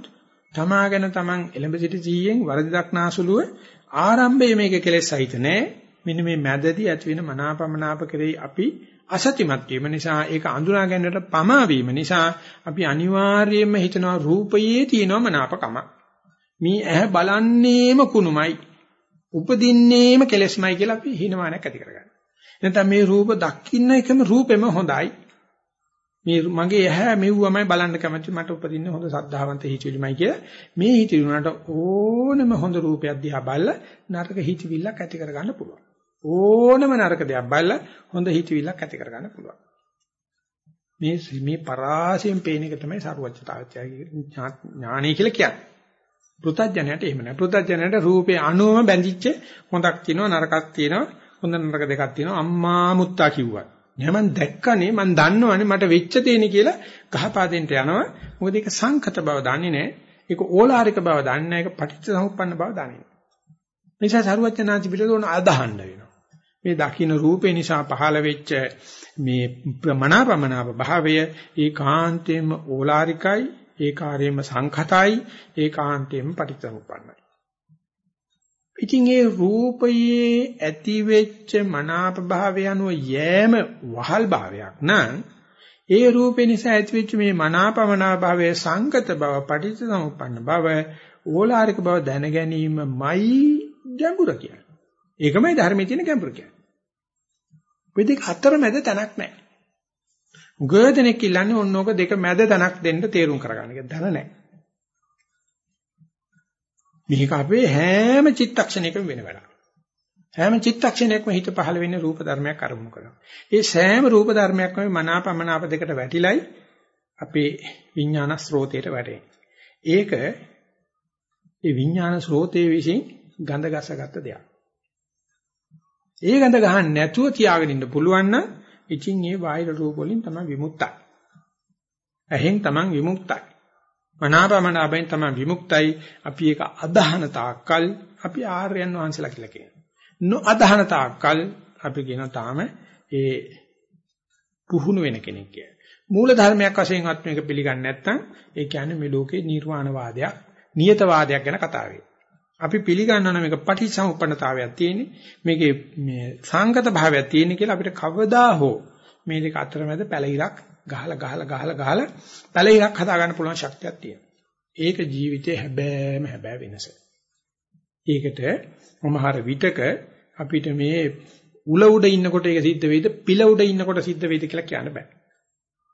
තමාගෙන තමන් එළඹ සිටි සීයෙන් වරදි දක්නාසුලුව ආරම්භයේ මේක කෙලෙස් සහිත නෑ මෙන්න මේ මැදදී ඇති වෙන මනාපමනාප කෙරෙහි අපි අසතිමත් වීම නිසා ඒක අඳුනා ගැනීමට පමා වීම නිසා අපි අනිවාර්යයෙන්ම හිතනවා රූපයේ තියෙනව මනාපකම මේ ඇහැ බලන්නේම කුණුමයි උපදින්නේම කෙලෙස්මයි කියලා අපි හිනමානක් ඇති කරගන්නවා. නැත්නම් මේ රූප දකින්න එකම රූපෙම හොඳයි. මේ මගේ ඇහැ මෙව්වමයි බලන්න කැමති මට උපදින්න හොඳ සද්ධාවන්ත හිතවිලිමයි කියලා මේ හිතවිලි උනට ඕනම හොඳ රූපයක් දිහා බලලා නරක හිතවිල්ලක් ඇති කරගන්න පුළුවන්. ඕනම නරක දෙයක් බලලා හොඳ හිතවිල්ලක් ඇති කරගන්න පුළුවන්. මේ මේ පරාසයෙන් පේන එක තමයි සරුවච්චතාවචය ඥානයි කියලා කියන්නේ. පෘථජ්ජනයට එහෙම නැහැ පෘථජ්ජනයට රූපේ අණුවම බැඳිච්ච හොඳක් තියෙනවා නරකක් තියෙනවා හොඳ නරක දෙකක් තියෙනවා අම්මා මුත්තා කිව්වා නෑ මං දැක්කනේ මං දන්නවනේ මට වෙච්ච දේනේ කියලා ගහපාදෙන්ට යනවා. මොකද ඒක සංකත බව දන්නේ නෑ. ඒක ඕලාරික බව දන්නේ නෑ. ඒක පටිච්චසමුප්පන්න බව දන්නේ නෑ. නිසා සරුවචනාංශ පිළිදෝන අදහන්න වෙනවා. මේ දකින්න රූපේ නිසා පහළ වෙච්ච මේ ප්‍රමනාපමනාප භාවය ඒකාන්තයෙන්ම ඕලාරිකයි ඒකාරයෙන්ම සංඛතයි ඒකාන්තයෙන්ම පටිච්චසමුප්පන්නයි. ඉතින් ඒ රූපයේ ඇති වෙච්ච මනාප භාවය අනුව යෑම වහල් භාවයක් නම් ඒ රූපේ නිසා ඇති වෙච්ච මේ මනාපමනා භාවයේ සංකත බව පටිච්චසමුප්පන්න බව ඕලාරික බව දැන ගැනීමමයි ගැඹුර කියන්නේ. ඒකමයි ධර්මයේ තියෙන ගැඹුර කියන්නේ. ඔය දෙක අතරමැද තැනක් නැහැ. උගදෙනෙක් ඉල්ලන්නේ ඕනෝක දෙක මැද තැනක් දෙන්න තේරුම් කරගන්න. ඒක දන නැහැ. මේක අපේ හැම චිත්තක්ෂණයකම වෙන වැඩක්. හැම චිත්තක්ෂණයකම හිත පහළ වෙන්නේ රූප ධර්මයක් අරමුණු කරනවා. ඒ සෑම රූප ධර්මයක්ම මනාපමනාප දෙකට වැටිලයි අපේ විඥාන ස්රෝතයට වැටෙන්නේ. ඒක ඒ විඥාන ස්රෝතයේ විසින් ගඳ ගසගත් දෙයක්. ඒ ගඳ ගහන්න නැතුව තියාගෙන ඉන්න පුළුවන් නම් ඉතින් ඒ බාහිර රූප වලින් තමයි විමුක්තයි. ඇහෙන් තමන් විමුක්තයි. මනාපමනාපෙන් තමයි විමුක්තයි අපි ඒක අදහන තාක්කල් අපි ආර්යයන් වහන්සේලා කියලා කියනවා. නොඅදහන තාක්කල් අපි කියන තාම ඒ පුහුණු වෙන කෙනෙක් කියලා. මූල ධර්මයක් වශයෙන් ආත්මික පිළිගන්නේ නැත්නම් ඒ කියන්නේ මේ ලෝකේ නිර්වාණ වාදයක්, නියත වාදයක් ගැන කතා අපි පිළිගන්නවා මේක පටිච්චසමුප්පන්නතාවයක් තියෙන්නේ. මේකේ මේ සංගත භාවයක් තියෙන්නේ කියලා අපිට කවදා හෝ මේ දෙක අතරමැද පැලිරක් ගහලා ගහලා ගහලා ගහලා පැලිරක් හදා ගන්න පුළුවන් ශක්තියක් තියෙනවා. ඒක ජීවිතේ හැබෑම හැබෑ වෙනස. ඒකට මොමහර විතක අපිට මේ උල උඩ ඉන්නකොට ඒක සිද්ධ වෙයිද පිළ උඩ ඉන්නකොට සිද්ධ වෙයිද කියලා කියන්න බෑ.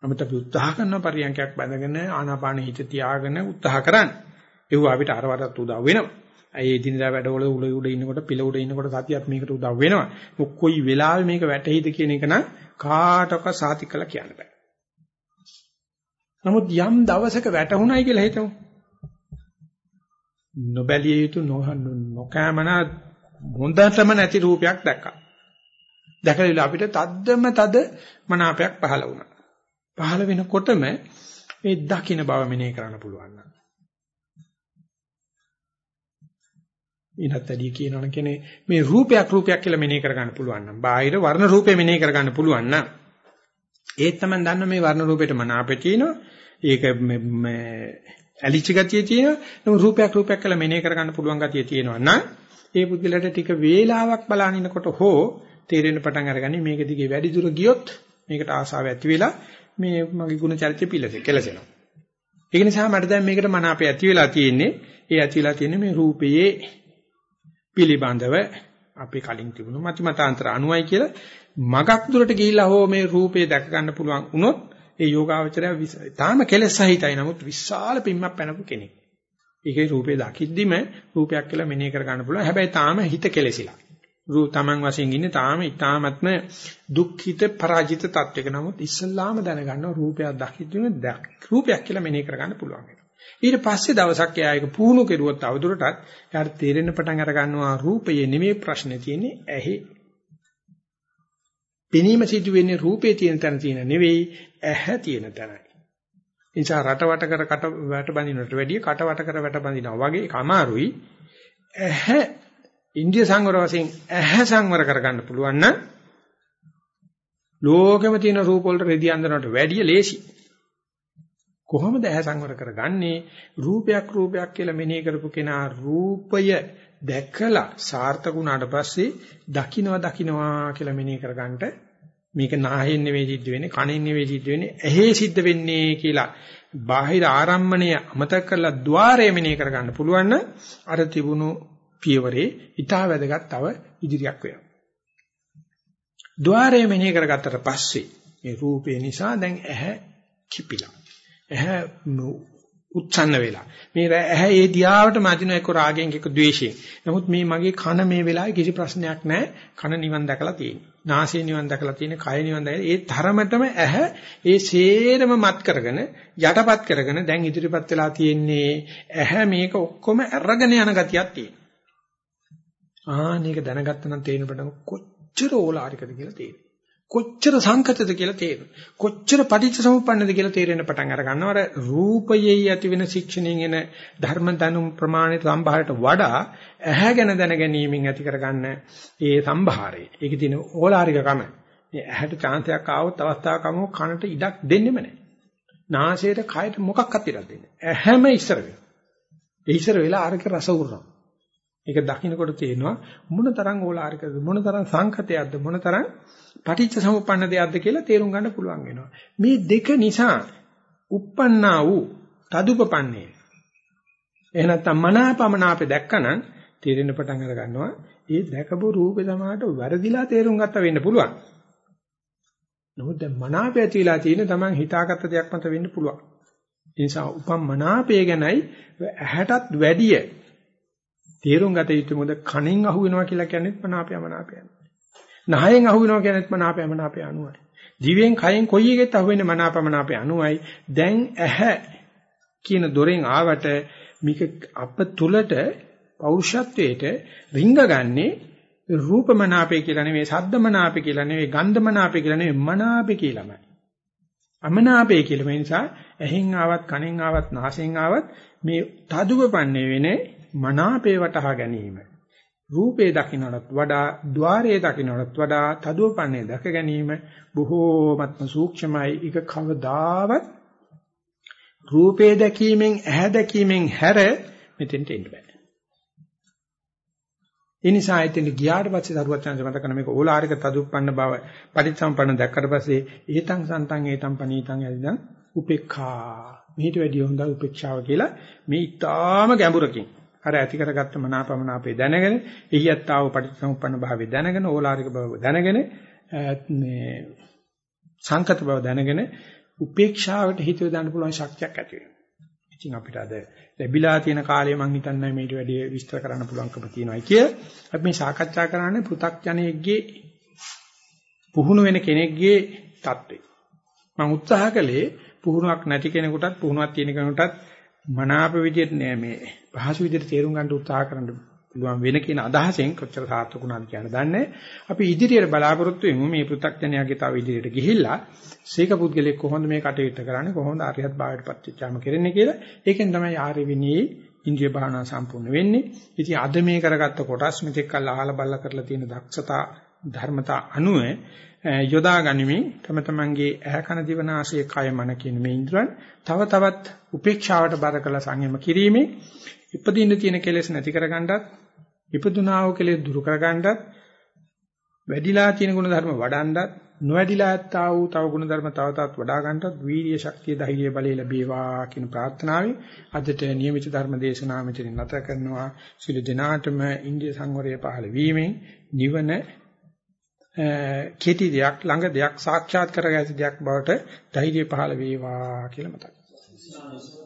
නමුත් අපි උත්සාහ කරන පරියන්කයක් බඳගෙන ආනාපාන හිත තියාගෙන උත්සාහ කරන්න. ඒව අපිට අරවටත් උදව් වෙනවා. ඒ දිනදා වැඩවල උල උඩ ඉන්නකොට පිළ උඩ ඉන්නකොට සතියක් මේකට උදව් වෙනවා. කොයි වෙලාවෙ මේක වැටෙයිද කියන එක නම් කාටවත් සාතික කළා කියන්න බෑ. නමුත් යම් දවසක වැටුණයි කියලා හිතමු. නොබැලිය යුතු නොකෑමන හොඳටම නැති රූපයක් දැක්කා. දැකලා අපිට තද්දම තද මනාපයක් පහළ වුණා. පහළ වෙනකොටම මේ දකින්න බව මෙනෙහි කරන්න පුළුවන් නම්. ඊනත් ඇදී කියනවනේ කියන්නේ මේ රූපයක් රූපයක් කියලා මෙනෙහි කරගන්න පුළුවන් නම් බාහිර වර්ණ රූපේ මෙනෙහි කරගන්න පුළුවන් නම් ඒත් තමයි දන්න මේ වර්ණ රූපෙට මනාපේ තියෙනවා. ඒක මේ ඇලිච්ච ගතිය තියෙනවා. නමුත් රූපයක් රූපයක් කියලා මෙනෙහි කරගන්න පුළුවන් ගතිය තියෙනවා නම් ඒ පුද්ගලයාට ටික වේලාවක් බලන ඉනකොට හෝ තේරෙන්න පටන් අරගනි මේක දිගේ වැඩි දුර ගියොත් මේකට ආසාව ඇති වෙලා මේ මගේ ගුණ චරිතය පිළසෙ කෙලසෙනවා. ඒක නිසා මට දැන් මේකට මනාපය ඇති වෙලා තියෙන්නේ. ඒ ඇති වෙලා තියෙන්නේ මේ රූපයේ පිළිබඳව අපි කලින් තිබුණු මත මතාන්තර අනුයි කියලා මගක් දුරට ගිහිල්ලා හෝ මේ රූපේ දැක ගන්න පුළුවන් වුණොත් ඒ යෝගාවචරය තාම කෙලෙස් සහිතයි නමුත් විශාල පිම්මක් පැනපු කෙනෙක්. ඒකේ රූපේ දකිද්දිම රූපයක් කියලා මෙනෙහි කර ගන්න පුළුවන්. හැබැයි තාම හිත කෙලෙසිලා. රූ තමන් වශයෙන් ඉන්නේ තාම ඊ타ත්ම දුක්ඛිත පරාජිත තත්වයක. නමුත් ඉස්සල්ලාම දැනගන්න රූපයක් දකිද්දිම රූපයක් කියලා මෙනෙහි කර ගන්න පුළුවන්. ඊට පස්සේ දවසක් එයා ඒක පුහුණු කෙරුවොත් අවදුරටත් එයාට තේරෙන්න පටන් අර ගන්නවා රූපයේ නෙමෙයි ප්‍රශ්නේ තියෙන්නේ ඇහි පෙනීම සිදු වෙන්නේ රූපේ තියෙන තැන තියෙන නෙවෙයි ඇහැ තියෙන තැනයි. නිසා රටවට කර කට වැට බඳිනවට වැඩිය කටවට කර වැට බඳිනවා වගේ ඒක අමාරුයි. ඇහැ ඉන්දිය සංවර වශයෙන් ඇහැ සංවර කරගන්න පුළුවන් නම් ලෝකෙම තියෙන රූප වලට රෙදි අඳනවට වැඩිය ලේසි. කොහොමද ඇහැ සංවර කරගන්නේ? රූපයක් රූපයක් කියලා මෙනෙහි කරපු කෙනා රූපය දැකලා සාර්ථක වුණාට පස්සේ දකින්නවා දකින්නවා කියලා මෙනෙහි කරගන්නට මේක නාහෙන් නෙවෙයි සිද්ධ වෙන්නේ කනෙන් නෙවෙයි සිද්ධ වෙන්නේ ඇහි සිද්ධ වෙන්නේ කියලා බාහිර ආරම්මණය අමතක කරලා ద్వාරය මෙනෙහි කරගන්න පුළුවන් අර තිබුණු පියවරේ ඊටා වැදගත් තව ඉදිරියක් වෙනවා. ద్వාරය මෙනෙහි කරගත්තට පස්සේ මේ රූපේ නිසා දැන් ඇහැ කිපිලා ඇහැ උච්ඡන්න වෙලා. මේ ඇහැ ඒ දියාවට මදින එක්ක රාගයෙන් එක්ක ද්වේෂයෙන්. නමුත් මේ මගේ කන මේ වෙලාවේ කිසි ප්‍රශ්නයක් නැහැ. කන නිවන් දැකලා තියෙනවා. නාසය නිවන් දැකලා තියෙන, කය නිවන් දැකලා ඒ තරමටම ඇහැ ඒ සේරම මත් කරගෙන යටපත් කරගෙන දැන් ඉදිරිපත් වෙලා තියෙන්නේ ඇහැ මේක ඔක්කොම අරගෙන යන ගතියක් තියෙනවා. ආ මේක දැනගත්ත නම් තේරෙන පටන් කොච්චර ඕලාරිකද කියලා තේරෙනවා. කොච්චර සංකතද කියලා තේරෙනවා. කොච්චර පටිච්චසමුප්පන්නද කියලා තේරෙන පටන් අර ගන්නවා. අර රූපයේ ඇති වෙන ශික්ෂණයෙන් එන ධර්ම දනුම් ප්‍රමාණිත සම්භාරයට වඩා ඇහැ ගැන දැන ගැනීමෙන් ඇති කරගන්න ඒ සම්භාරය. ඒකේ තියෙන ඕලාරිකකම. මේ ඇහැට chance එකක් ආවොත් අවස්ථාවක් ආවම කනට ඉඩක් දෙන්නෙම නැහැ. නාසයට කයට මොකක්වත් ඉඩක් දෙන්නේ නැහැ. ඇහැම ඉස්සර වෙනවා. ඒ ඉස්සර වෙලා අරක රස උරනවා. ඒක දකින්නකොට තේනවා මොනතරම් ඕලාරිකද මොනතරම් සංකතයක්ද මොනතරම් පටිච්ච සමුප්පන්න දෙයක්ද කියලා තේරුම් ගන්න පුළුවන් වෙනවා. මේ දෙක නිසා uppannā වූ තදුපපන්නේ. එහෙ නැත්නම් මනාපමනාපේ දැක්කනම් තේරෙන පටන් අර ගන්නවා. ඒ දැකපු රූපේ සමාහට වැරදිලා තේරුම් ගත්ත වෙන්න පුළුවන්. නමුත් දැන් මනාපය ඇතිලා තියෙන තමන් හිතාගත්ත දෙයක් මත වෙන්න පුළුවන්. ඒ නිසා උපම් මනාපය ගැනයි ඇහැටත් වැඩිය තේරුම් ගත යුතු මොකද කණෙන් අහු වෙනවා කියලා කියන්නේත් මනාපය මනාපයයි. නහයෙන් අහු වෙනවා කියන්නේත් මනාපය මනාපය අනුවයි. දිවෙන් කයෙන් කොයි එකෙත් අහු වෙන්නේ මනාප මනාපය අනුවයි. දැන් ඇහැ කියන දොරෙන් ආවට මේක අප තුලට පෞරුෂත්වයට රිංගගන්නේ රූපමනාපේ කියලා නෙවෙයි සද්දමනාපේ කියලා නෙවෙයි ගන්ධමනාපේ කියලා නෙවෙයි මනාපේ කියලාමයි. අමනාපේ කියලා මේ නිසා ඇහෙන් ආවත් කනෙන් ආවත් නාසයෙන් ආවත් මේ තදුවපන්නේ වෙන්නේ මනාපේ වටහා ගැනීම රූපේ දකින්නටත් වඩා ద్వාරයේ දකින්නටත් වඩා තදුවපන්නේ දැක ගැනීම බොහෝමත්ම සූක්ෂමයි. ඒක කවදාවත් රූපේ දැකීමෙන් ඇහැ දැකීමෙන් හැර මෙතෙන්ට එන්න බෑ. ඒ නිසා එතන ගියාට පස්සේ දරුවත් chance මතක කරන මේක ඕලාරික තදුප්පන්න බව පටිච්චසම්පන්න දැක්කට පස්සේ ඒතං සන්තං ඒතං පනීතං ඇදිදන් උපේක්ඛා. මේට වැඩිය හොඳ උපේක්ෂාව කියලා මේ ඊටාම ගැඹුරකින්. අර ඇති කරගත්ත මනාපමනාපේ දැනගෙන එහියත්තාව පටිච්චසමුප්පන්න භාවය දැනගෙන ඕලාරික බව දැනගෙන මේ සංකත බව දැනගෙන උපේක්ෂාවට හිත යොදන්න පුළුවන් ශක්තියක් ඇති වෙනවා. ඉතින් අපිට අද ලැබිලා තියෙන කාලය මම හිතන්නේ මේට වැඩි විස්තර කරන්න පුළුවන්කම තියෙනවායි කිය. අපි මේ සාකච්ඡා කරන්නේ පෘ탁ජනයේගේ පුහුණු වෙන කෙනෙක්ගේ தත්ත්වය. මම උත්සාහ කළේ පුහුණුවක් නැති කෙනෙකුටත් පුහුණුවක් තියෙන කෙනෙකුටත් මනාප විදිහට නෑ මේ. පහසු විදිහට තේරුම් ගන්න උත්සාහ කරන්න පුළුවන් වෙන කියන අදහසෙන් කොච්චර සාර්ථක වුණාද කියන දන්නේ අපි ඉදිරියට බලාපොරොත්තු වෙමු මේ පෘථග්ජනයාගේ තව ඉදිරියට ගිහිල්ලා සීක පුද්ගලෙක් කොහොමද මේ කටයුත්ත කරන්නේ කොහොමද ආර්යහත් භාවයට පත්වෙච්චාම කරන්නේ කියලා. ඒකෙන් තමයි ආර්ය විනී ඉන්ද්‍රිය භාවනා සම්පූර්ණ වෙන්නේ. ඉතින් අද මේ කරගත්ත කොටස් මෙතෙක් කල් අහලා බලලා කරලා තියෙන දක්ෂතා ධර්මතා අනුව යොදා ගනිමින් තම තමන්ගේ ඇහැ කන දිව නාසය කය මන කියන මේ ඉන්ද්‍රයන් තව තවත් උපේක්ෂාවට බර කළ සංයම කිරීමේ ඉපදින්න තියෙන කෙලෙස් නැති කරගන්නත් ඉපදුනා වූ කෙලෙස් දුරු කරගන්නත් වැඩිලා තියෙන ගුණ ධර්ම වඩන්නත් නොවැඩිලා ඇත්තා වූ තව ගුණ ධර්ම තව තවත් වඩා ගන්නත් වීර්ය ශක්තිය ධෛර්ය බලය ලැබේවා කියන ප්‍රාර්ථනාවෙන් අදට නියමිත ධර්ම දේශනාව මෙතනින් නැත කරනවා. සිළු දිනාටම ඉන්දිය සංවරය පහළ වීමෙන් නිවන කෙටි දෙයක් ළඟ දෙයක් සාක්ෂාත් කරගැති දෙයක් බවට ධෛර්යය පහළ වේවා කියලා මතක් කරගන්නවා